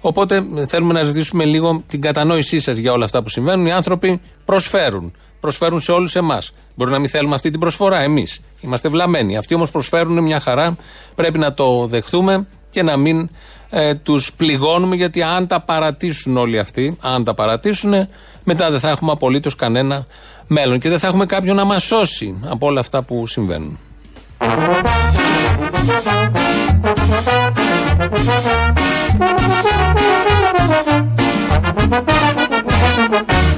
Οπότε θέλουμε να ζητήσουμε λίγο την κατανόησή σας για όλα αυτά που συμβαίνουν. Οι άνθρωποι προσφέρουν. Προσφέρουν σε όλους εμάς. Μπορεί να μην θέλουμε αυτή την προσφορά εμείς. Είμαστε βλαμμένοι. Αυτοί όμως προσφέρουν μια χαρά. Πρέπει να το δεχτούμε και να μην ε, τους πληγώνουμε γιατί αν τα παρατήσουν όλοι αυτοί, αν τα παρατήσουν, μετά δεν θα έχουμε απολύτως κανένα μέλλον και δεν θα έχουμε κάποιον να μας σώσει από όλα αυτά που συμβαίνουν.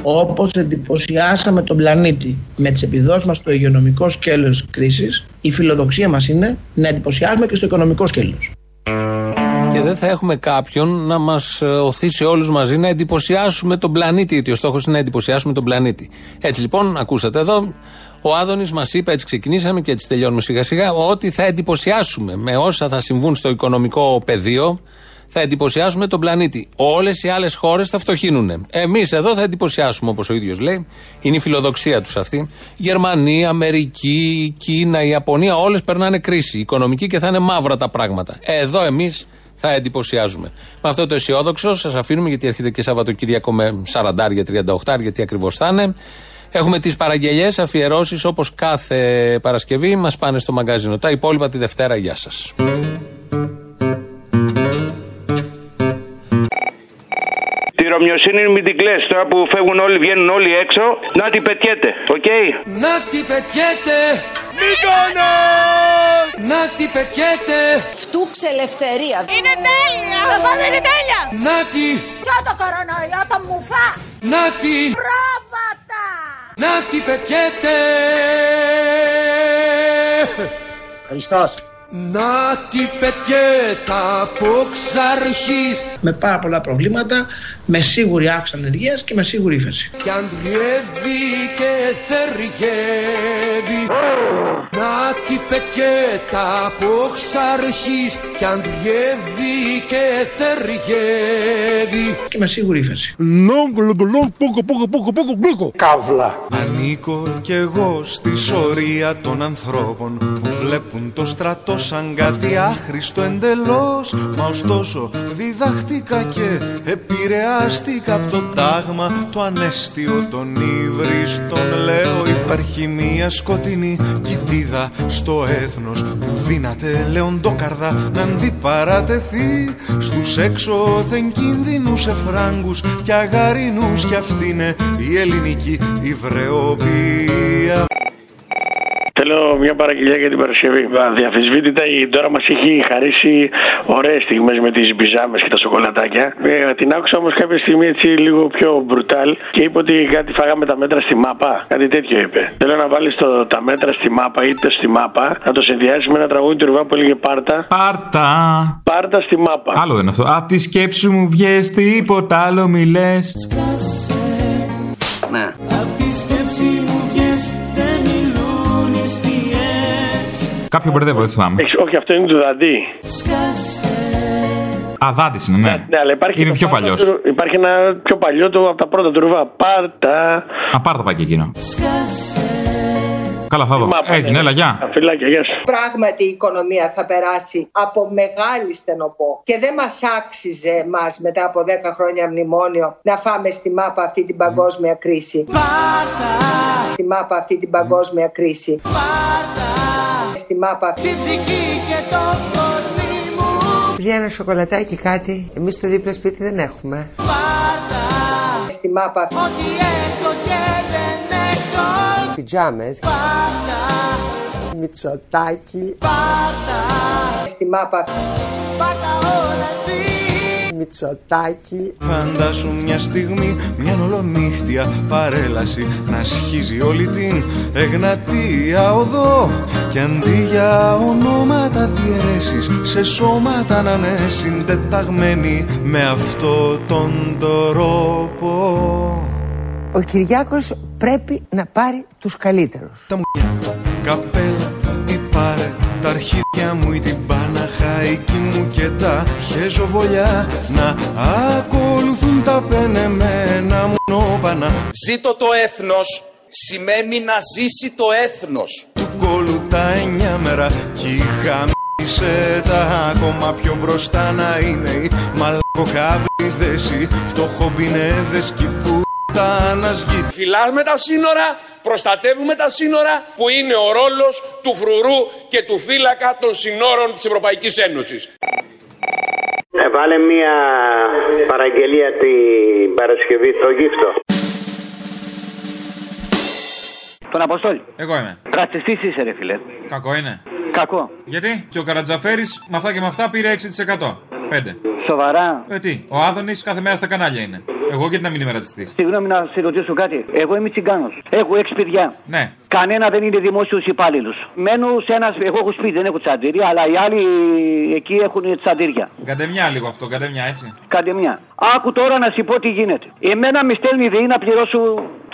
Όπως εντυπωσιάσαμε τον πλανήτη με τις επιδόσεις μας στο υγειονομικό σκέλος της κρίσης, η φιλοδοξία μας είναι να εντυπωσιάσουμε και στο οικονομικό σκέλος. Και δεν θα έχουμε κάποιον να μας οθήσει όλους μαζί να εντυπωσιάσουμε τον πλανήτη. Γιατί ο στόχος είναι να εντυπωσιάσουμε τον πλανήτη. Έτσι λοιπόν, ακούσατε εδώ, ο Άδωνης μας είπε, έτσι ξεκινήσαμε και έτσι τελειώνουμε σιγά σιγά, ότι θα εντυπωσιάσουμε με όσα θα συμβούν στο οικονομικό πεδίο, θα εντυπωσιάσουμε τον πλανήτη. Όλες οι άλλες χώρες θα φτωχύνουν. Εμείς εδώ θα εντυπωσιάσουμε, όπως ο ίδιος λέει. Είναι η φιλοδοξία τους αυτή. Γερμανία, Αμερική, Κίνα, Ιαπωνία, όλες περνάνε κρίση οικονομική και θα είναι μαύρα τα πράγματα. Εδώ εμείς θα εντυπωσιάζουμε. Με αυτό το αισιόδοξο σας αφήνουμε γιατί έρχεται και Σαββατοκύριακο με 40 38 γιατί ακριβώς θα είναι. Έχουμε τις παραγγελίε, αφιερώσεις όπως κάθε Παρασκευή μας πάνε στο μαγκαζίνο. Τα υπόλοιπα τη Δευτέρα. Γεια σας. Τη ρωμιοσύνη μην την κλαις. Τώρα που φεύγουν όλοι, βγαίνουν όλοι έξω, να τη πετιέται. Οκ; Να τη πετιέται Μύκονος! Να τη πετιέται Φτου ξελευθερία. Είναι τέλεια! Παπά δεν είναι τέλεια! Να τη Ποιο το κορονοϊό, το μουφά! Να τη Πρόβατα! Να τη πετιέται Χριστός. Να τη πετιέται από ξαρχής Με πάρα πολλά προβλήματα, με σίγουρη αύξηση ανεργίας και με σίγουρη ύφεση. Κι αν διεύει και θεργεύει Να τι πετιέται από ξαρχής Κι αν διεύει και θεργεύει Και με σίγουρη ύφεση. Καύλα. Ανήκω κι εγώ στη σωρία των ανθρώπων που βλέπουν το στρατό σαν κάτι άχρηστο εντελώς Μα ωστόσο διδαχτήκα και επηρεάστηκα από το τάγμα το ανέστιο των ύβριστων Λέω υπάρχει μια σκοτεινή κοιτίδα στο έθνος που δύναται λεοντόκαρδα να αντιπαρατεθεί στους έξωθεν κινδυνούς εφράγκους και αγαρινούς κι αυτή είναι η ελληνική υβρεοπία Θέλω μια παραγγελία για την Παρασκευή. Αδιαφυσβήτητα η τώρα μας έχει χαρίσει ωραίες στιγμές με τις μπιζάμες και τα σοκολατάκια. Ε, την άκουσα όμως κάποια στιγμή έτσι λίγο πιο μπρουτάλ και είπε ότι κάτι φάγαμε τα μέτρα στη μάπα. Κάτι τέτοιο είπε. Θέλω να βάλεις τα μέτρα στη μάπα ή το στη μάπα, να το συνδυάσει με ένα τραγούδι του Ρουβά που έλεγε Πάρτα. Πάρτα. Πάρτα στη μάπα. Άλλο δεν είναι αυτό. Απ' τη σκέψη σου μου βγες τίποτα άλλο μη λες. Ναι. Απ' τη σκέψη μου Κάποιο μπερδεύω, δεν θυμάμαι. Έχεις- όχι, αυτό είναι του Δαντί. Σκάσε Α, Δάντη είναι, ναι. Ναι, αλλά υπάρχει Είμαι το πιο Πάρτα παλιός. του- Υπάρχει ένα πιο παλιό του από τα πρώτα του ρουβά. Πάρτα. Α, πάρ' το πάει και εκείνο. Καλά, θα δω. Έγινε, έλα, γεια. Φιλάκια, γεια σου. Πράγματι η οικονομία θα περάσει από μεγάλη στενοπό και δεν μας άξιζε εμάς μετά από 10 χρόνια μνημόνιο να φάμε στη μάπα αυτή την παγκόσμια κρίση. Στη μάπα αυτή την παγκόσμια κρίση. Στη μάπα αυτή. Παιδιά, ένα σοκολατάκι κάτι. Εμείς στο δίπλα σπίτι δεν έχουμε. Στη μάπα αυτή. Πιτζάμες. Μητσοτάκι. Στη μάπα αυτή. Μητσοτάκι. Φαντάσου μια στιγμή, μια ολονύχτια παρέλαση να σχίζει όλη την Εγνατία οδό και αντί για ονόματα διαιρέσεις σε σώματα να είναι συντεταγμένοι με αυτό τον τρόπο. Ο Κυριάκος πρέπει να πάρει τους καλύτερους. Τα μουνιά, καπέλα ή πάρε τα αρχίδια μου ή την Παναχαϊκή μου και τα χεζοβολιά να ακολουθούν τα πενεμένα μου νόπανα Ζήτω το έθνος σημαίνει να ζήσει το έθνος. του κόλου τα εννιά μέρα κι χαμίσε τα ακόμα πιο μπροστά να είναι οι μαλακοκαβλίδες οι φτωχομπινέδες κι που τα ανασγεί Φυλάμε τα σύνορα, προστατεύουμε τα σύνορα που είναι ο ρόλος του φρουρού και του φύλακα των συνόρων της Ευρωπαϊκής Ένωσης. Ε, βάλε μία παραγγελία την Παρασκευή στο γύφτο. Τον Αποστόλη. Εγώ είμαι. Ρατσιστή είσαι, ρε φίλε. Κακό είναι. Κακό. Γιατί; Και ο Καρατζαφέρης με αυτά και με αυτά πήρε 6%. 5. Σοβαρά. Ε, τι, ο Άδωνης κάθε μέρα στα κανάλια είναι. Εγώ γιατί να μην είμαι ρατσιστή. Συγγνώμη να σε ρωτήσω κάτι. Εγώ είμαι τσιγκάνος. Έχω έξι παιδιά. Ναι. Κανένα δεν είναι δημόσιος υπάλληλος. Μένω σε ένα. Εγώ έχω σπίτι, δεν έχω τσαντήρια, αλλά οι άλλοι εκεί έχουν τσαντήρια. Καντεμιά λίγο αυτό, καντεμιά έτσι. Κάντε μια. Άκου τώρα να σου πω τι γίνεται. Εμένα με στέλνει η ΔΕΗ να πληρώσω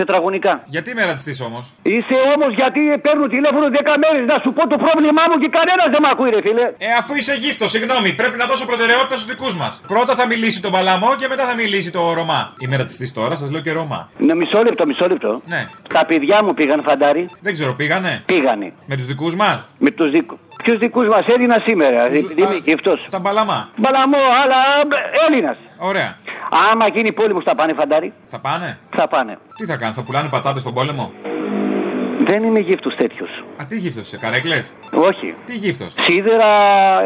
τετραγωνικά. Γιατί είμαι ρατσιστή όμως; Είσαι όμως γιατί παίρνω τηλέφωνο 10 μέρες να σου πω το πρόβλημά μου και κανένας δεν με ακούει, ρε φίλε. Ε, αφού είσαι γύφτος, συγγνώμη, πρέπει να δώσω προτεραιότητα στους δικούς μας. Πρώτα θα μιλήσει το Παλαμό και μετά θα μιλήσει το Ρωμά. Είμαι ρατσιστής τώρα, σας λέω και Ρωμά. Ναι, μισό λεπτό, μισό λεπτό. Ναι. Τα παιδιά μου πήγαν φαντάρι. Δεν ξέρω, πήγανε; Πήγανε. Με τους δικούς μας; Με τους δικού. Ποιους δικούς μας; Έλληνας σήμερα, επειδή είμαι γυφτό. Τα Μπαλαμά. Μπαλαμό, αλλά Έλληνας. Ωραία. Άμα γίνει πόλεμος θα πάνε φαντάρι. Θα πάνε; Θα πάνε. Τι θα κάνουν, θα πουλάνε πατάτες στον πόλεμο; Δεν είμαι γύφτος τέτοιος. Α, τι γύφτος είσαι, καρέκλες; Όχι. Τι γύφτος; Σίδερα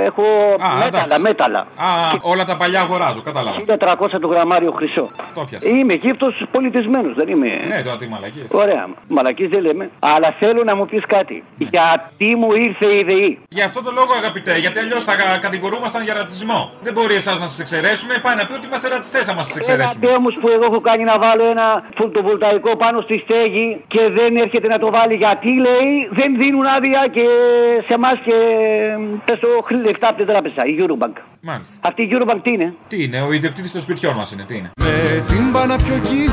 έχω Α, μέταλλα, εντάξει. μέταλλα. Α, όλα τα παλιά αγοράζω, κατάλαβα. 1300 το γραμμάριο χρυσό. Το πιάσα. Είμαι γύφτος πολιτισμένος, δεν είμαι. Ναι, τώρα τι μαλακίε. Ωραία, μαλακής δεν λέμε. Αλλά θέλω να μου πεις κάτι. Ναι. Γιατί μου ήρθε η ΔΕΗ. Γι' αυτό το λόγο, αγαπητέ, γιατί αλλιώς θα κα- κατηγορούμασταν για ρατσισμό. Δεν μπορεί εσάς να σας εξαιρέσουμε, πάει να πει ότι είμαστε ρατσιστές άμα σας Ένα εξαιρέσουμε. τέμο που εγώ έχω κάνει να βάλω ένα φωτοβολταϊκό πάνω στη στέγη και δεν έρχεται να το βάλει γιατί λέει δεν δίνουν άδεια και σε εμάς και πες το χρ- λεφτά από την τράπεζα, η Eurobank. Μάλιστα. Αυτή η Eurobank τι είναι; Τι είναι, ο ιδιοκτήτης των σπιτιών μας είναι, τι είναι; Με την Παναπιοκή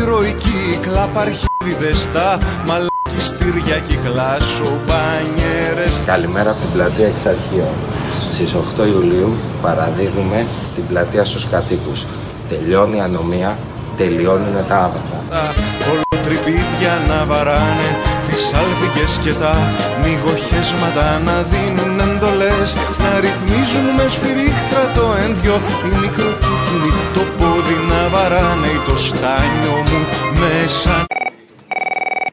ηρωική κλαπαρχίδιδες στα μαλακιστήρια κυκλάσω μπανιέρες Καλημέρα από την πλατεία Εξαρχείων. Στις 8 Ιουλίου παραδίδουμε την πλατεία στους κατοίκους. Τελειώνει η ανομία, τελειώνουν τα άβατα. Τα ολοτριπίδια να βαράνε τις άλπικες και τα μυγοχέσματα να δίνουν εντολές να ρυθμίζουν με σφυρίχτρα το ένδιο οι μικροτσούτσουλοι το πόδι να βαράνε ή το στάνιο μου μέσα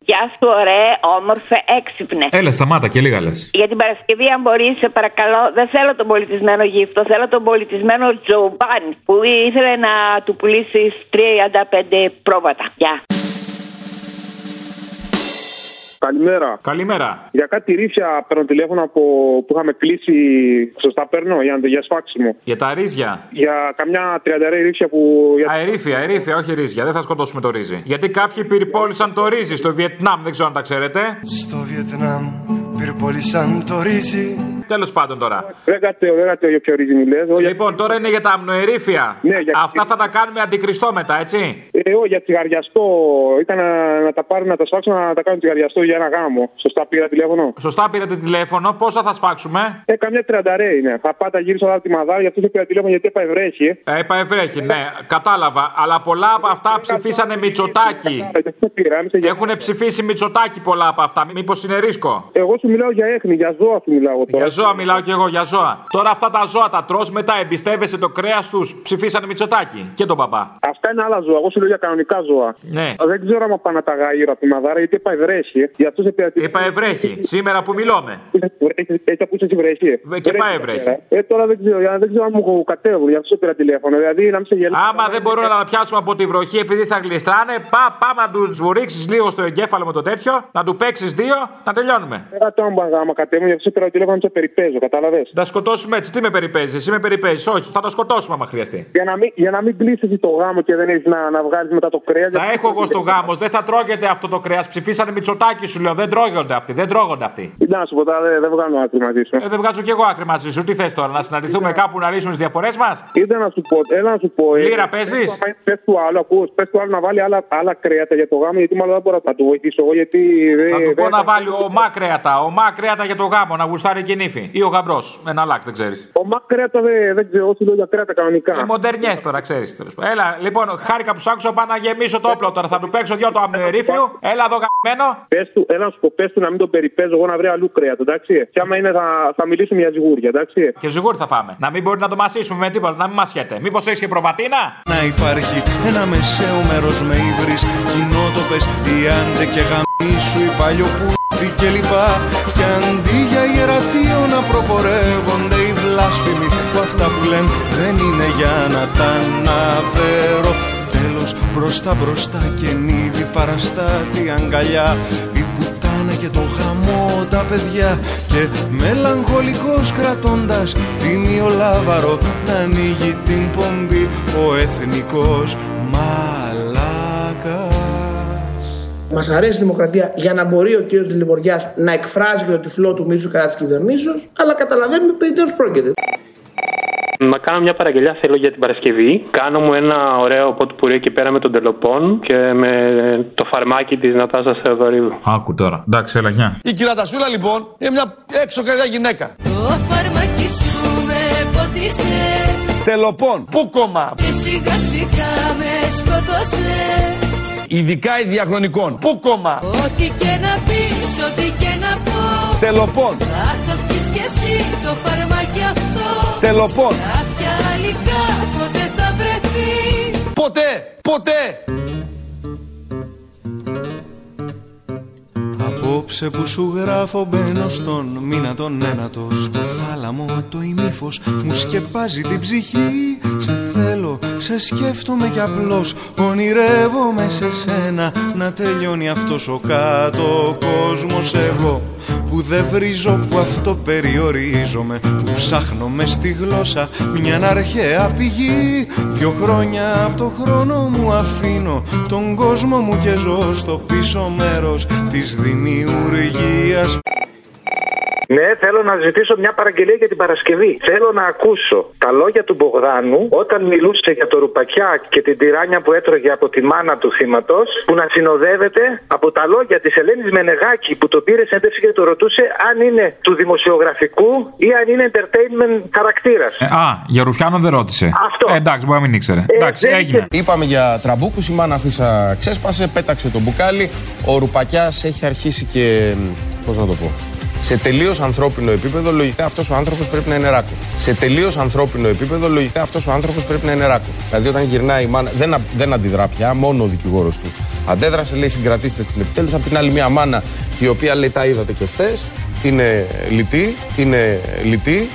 Γεια σου, ωραία, όμορφε, έξυπνε. Έλα, σταμάτα και λίγα λες. Για την Παρασκευή, αν μπορείς, σε παρακαλώ, δεν θέλω τον πολιτισμένο γύφτο, θέλω τον πολιτισμένο Τζομπάν που ήθελε να του πουλήσει 35 πρόβατα. Γεια. Καλημέρα. Καλημέρα. Για κάτι ρήφια παίρνω τηλέφωνο από που είχαμε κλείσει. Σωστά παίρνω για, για σφάξιμο. Για τα ρύζια; Για καμιά τριανταρέα ρήφια που. Για... Αερίφια, αερίφια, όχι ρύζια. Δεν θα σκοτώσουμε το ρύζι. Γιατί κάποιοι πυρπόλησαν το ρύζι στο Βιετνάμ, δεν ξέρω αν τα ξέρετε. Στο Βιετνάμ πυρπόλησαν το ρύζι Τέλος πάντων τώρα. Δεν κατέω, δεν κατέω για ποιο ρύζι μιλέ. Λοιπόν, τώρα είναι για τα αμνοερήφια. Ναι, για- Αυτά θα τα κάνουμε αντικριστό μετά, έτσι. Ε, όχι, για τσιγαριαστό. Ήταν να, να τα πάρουν, να τα σφάξουν, να τα κάνουν τσιγαριαστό για ένα γάμο. Σωστά πήρα τηλέφωνο; Σωστά πήρατε τηλέφωνο, πόσα θα σφάξουμε; Ε, καμιά τριανταρέ είναι. Θα πάτα γύρισα όλα τη μαδάρα, γι' αυτό σε πήρα τηλέφωνο γιατί έπαε βρέχει. Ε, επαευρέχει, ναι, κατάλαβα. Αλλά πολλά από αυτά ψηφίσανε Μητσοτάκι. Έχουν ψηφίσει Μητσοτάκι πολλά από αυτά. Μήπως είναι ρίσκο; Εγώ σου μιλάω για έχνη, για ζώα σου μιλάω τώρα. Για ζώα μιλάω και εγώ, για ζώα. Τώρα αυτά τα ζώα τα τρως, μετά εμπιστεύεσαι το κρέας τους. Ψηφίσανε Μητσοτάκι και τον παπά. Αυτά είναι άλλα ζώα. Εγώ σου λέω για κανονικά ζώα. Ναι. Δεν ξέρω αν πάνε να τα γαΐρω από τη μαδάρα γιατί έπαε βρέχει. Γι' αυτό σε πήρα τηλέφωνο. Είπα ευρέχει. Σήμερα που μιλώμε. Έτσι ακούσει εσύ βρέχει. Και πάει βρέχει. Ε, τώρα δεν ξέρω, για- δεν ξέρω αν μου κατέβουν, γι' αυτό σε πήρα τηλέφωνο. Δηλαδή να μην σε γελάσει. Άμα δεν μπορούν να τα πιάσουμε από τη βροχή επειδή θα γλιστράνε, πά, πάμε να τους βουρίξεις λίγο στο εγκέφαλο με το τέτοιο, να του παίξεις δύο, να τελειώνουμε. Δεν κατέβουν άμα κατέβουν, γι' αυτό σε πήρα τηλέφωνο να σε περιπέζω, κατάλαβες; Θα σκοτώσουμε έτσι. Τι με περιπέζεις, εσύ με περιπέζεις. Όχι, θα τα σκοτώσουμε άμα χρειαστεί. Για να μην, για να μην πλήσει το γάμο και δεν έχεις να, να βγάλεις μετά το κρέα. Θα έχω εγώ στο γάμος, δεν θα τρώγεται αυτό το κρέας. Ψηφίσανε μυτσοτάκι σου λέω. Δεν τρώγονται αυτοί, δεν τρώγονται αυτοί. Τι να σου πω τώρα, δεν, δεν βγάλω άκρη μαζί σου. Ε, δεν βγάζω κι εγώ άκρη μαζί σου. Τι θες τώρα, να συναντηθούμε κάπου να λύσουμε τις διαφορές μας; Είδα να σου πω, έλα να σου πω. ε, Λύρα πες παίζεις; του, άμα- Πες του άλλου, ακούς, πες του άλλου να βάλει άλλα, άλλα κρέατα για το γάμο, γιατί μάλλον δεν μπορώ να του βοηθήσω εγώ, γιατί δεν... Θα του πω δεν- να βάλει ομά κρέατα, ομά κρέατα για το γάμο, να γουστάρει και νύφη. Ή ο γαμπρός. Ένα λάξ, δεν ξέρεις. Ο Μακ κρέατα δεν, δεν ξέρω, εγώ σου λέω για κρέατα κανονικά. Ε, μοντερνιές τώρα, ξέρεις. Έλα, λοιπόν, χάρηκα που σ' άκουσα, πάω να γεμίσω το όπλο τώρα. Θα του παίξω δυο το αμνοερήφιο. Έλα εδώ γαμμένο. Πες του, έλα να σου πω, πες του να μην τον περιπέζω εγώ να βρει αλλού κρέατα, εντάξει. Και άμα είναι θα, θα μιλήσουμε για ζυγούρια, εντάξει. Και ζυγούρι θα φάμε. Να μην μπορεί να το μασίσουμε με τίποτα, να μην μασιέται. Μήπως έχει και προβατίνα; Να υπάρχει ένα μεσαίο μέρος με ύβρις Κοινότοπες, η άντε και γαμίσου, η παλιοπούτη και λοιπά. Και αντί για ιερατείο να προπορεύονται οι βλάσφημοι Που αυτά που λένε δεν είναι για να τα αναφέρω. Τέλος μπροστά μπροστά και νύδι παραστάτη αγκαλιά. Η πουτάνα και το χαμό τα παιδιά. Και μελαγχολικός κρατώντας τίμιο λάβαρο Να ανοίγει την πομπή. Ο εθνικός μαλάκας Μας αρέσει η δημοκρατία για να μπορεί ο κύριος Τηλεμποριά να εκφράζει και το τυφλό του μίσους κατά της κυβερνήσεως, αλλά καταλαβαίνουμε περί τίνος πρόκειται. Να κάνω μια παραγγελιά θέλω για την Παρασκευή. Κάνω μου ένα ωραίο πότ πουρί εκεί πέρα με τον τελοπών και με το φαρμάκι της Νατάσας Θεοδωρίδου. Άκου τώρα. Εντάξει, έλα, γεια. Η κυρατασούλα λοιπόν είναι μια έξω καρδιά γυναίκα. Το φαρμάκι σου με ποτίσες Τελοπών. Πού κόμμα; Και σιγά σιγά με σκοτώσες Ειδικά η διαχρονικών. Πού κόμμα; Ό,τι και να πεις, ό,τι και να πω Τελοπών. Θα το πεις κι εσύ το φαρμάκι αυτό Τελοπών. Κάποια άλλη κάποτε θα βρεθεί Ποτέ. Ποτέ. Απόψε που σου γράφω μπαίνω στον μήνα τον ένατο Στο θάλαμο το ημίφος μου σκεπάζει την ψυχή Σε θέλω, σε σκέφτομαι κι απλώς Ονειρεύομαι σε σένα. Να τελειώνει αυτός ο κάτω κόσμος εγώ Που δεν βρίζω, που αυτό περιορίζομαι Που ψάχνω μες στη γλώσσα μια αρχαία πηγή. Δυο χρόνια από το χρόνο μου αφήνω Τον κόσμο μου και ζω στο πίσω μέρος της δημιουργίας Ναι, θέλω να ζητήσω μια παραγγελία για την Παρασκευή. Θέλω να ακούσω τα λόγια του Μπογδάνου όταν μιλούσε για το Ρουπακιά και την τυράνια που έτρωγε από τη μάνα του θύματος, που να συνοδεύεται από τα λόγια της Ελένης Μενεγάκη που τον πήρε συνέντευξη και το ρωτούσε αν είναι του δημοσιογραφικού ή αν είναι entertainment χαρακτήρας. Ε, α, για Ρουφιάνο δεν ρώτησε. Αυτό. Ε, εντάξει, μπορεί να μην ήξερε. Ε, εντάξει, δεν έγινε. Είπαμε για τραμπούκους, η μάνα Φύσσα ξέσπασε, πέταξε το μπουκάλι. Ο Ρουπακιάς έχει αρχίσει και, πώς να το πω, σε τελείως ανθρώπινο επίπεδο, λογικά αυτός ο άνθρωπος πρέπει να είναι ράκος. Σε τελείως ανθρώπινο επίπεδο, λογικά αυτός ο άνθρωπος πρέπει να είναι ράκος. Δηλαδή, όταν γυρνάει η μάνα, δεν, α- δεν αντιδρά πια, μόνο ο δικηγόρος του αντέδρασε, λέει συγκρατήστε την επιτέλους. Απ' την άλλη, μια μάνα η οποία λέει τα είδατε και χτε, είναι λυτή, είναι λυτή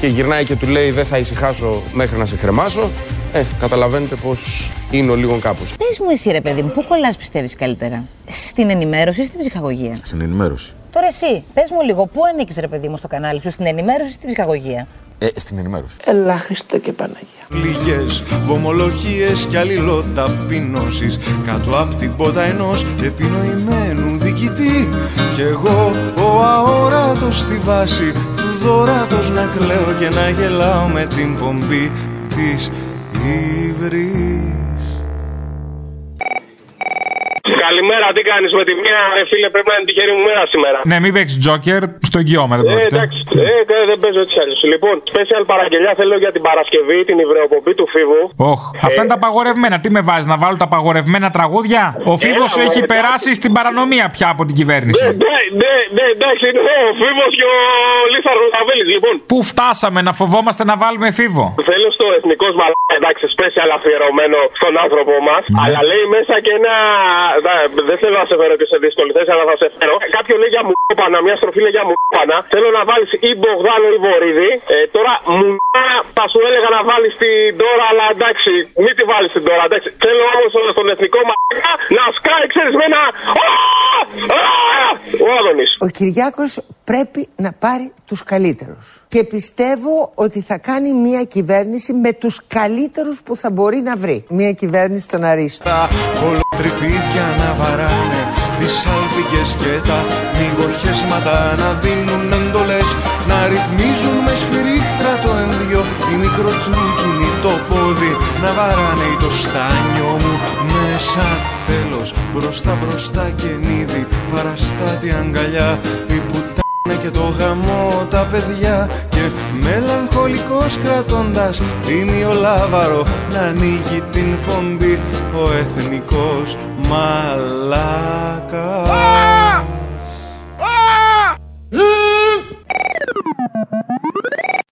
και γυρνάει και του λέει δεν θα ησυχάσω μέχρι να σε κρεμάσω. Ε, καταλαβαίνετε πως είναι ο λίγο κάπως. Πες μου, εσύ ρε παιδί μου, πού κολλάς πιστεύεις καλύτερα, στην ενημέρωση ή στην ψυχαγωγία; Στην ενημέρωση. Τώρα εσύ, πες μου λίγο, πού ανήκεις ρε παιδί μου στο κανάλι σου, στην ενημέρωση ή στην ψυχαγωγία; Ε, στην ενημέρωση. Ελά, Χριστέ και Παναγία. Πληγές, βομολογίες και αλληλοταπεινώσεις Κάτω απ' την πότα ενός επινοημένου διοικητή Κι εγώ ο αόρατος στη βάση του δόρατος να κλαίω και να γελάω με την πομπή της ύβρης Καλημέρα, τι κάνεις με τη μία, ρε φίλε, πρέπει να είναι τυχερή μου μέρα σήμερα. Ναι, μην παίξεις τζόκερ, στο εγγυώμαι δεν Ε, πρόκειται. εντάξει, ε, ε, δεν παίζω έτσι αλλιώς. Λοιπόν, special παραγγελιά θέλω για την Παρασκευή, την υβρεοπομπή του Φίβου. Όχ, αυτά είναι τα απαγορευμένα. Τι με βάζεις να βάλω τα απαγορευμένα τραγούδια; Ο Φίβος Έλα, έχει μωρέ, περάσει στην παρανομία πια από την κυβέρνηση. Ναι, ναι, ναι, ναι, εντάξει, είναι ο Φίβος και ο Λίθαρος Ραβέλης, λοιπόν. Πού φτάσαμε να φοβόμαστε να βάλουμε Φίβο; Θέλω στο εθνικό μας, εντάξει, special αφιερωμένο στον άνθρωπο μας. Ναι. Αλλά λέει μέσα και ένα. Δα- Δεν θέλω να σε φέρω και σε δύσκολη θέση, αλλά θα σε φέρω. Κάποιο λέει για μουπάνα, μια στροφή λέει για μουπάνα. Θέλω να βάλεις ή Μπογδάνο ή Βορύδη. Ε, τώρα μου θα σου έλεγα να βάλεις την τώρα, αλλά εντάξει, μην τη βάλεις την τώρα. Εντάξει. Θέλω όμως στον εθνικό μα να σκάει, ξέρεις με ένα. Α! Α! Ο Άδωνης. Ο Κυριάκος πρέπει να πάρει τους καλύτερους. Και πιστεύω ότι θα κάνει μια κυβέρνηση με τους καλύτερους που θα μπορεί να βρει. Μια κυβέρνηση των Αρίστων. Τα κολοτρυπίδια να βαράνε Τις άλπικες και τα μυγοχέσματα να δίνουν εντολές Να ρυθμίζουν με σφυρίχτρα το ένδυο Οι μικροτσούτσουνοι το πόδι Να βαράνε το στάνιο μου μέσα Τέλος μπροστά μπροστά και νίδι Παραστάτη αγκαλιά Η πουτάνα και το γαμό τα παιδιά Και μελαγχολικός κρατώντας. Ημιολάβαρο Να ανοίγει την πομπή ο εθνικός μαλάκας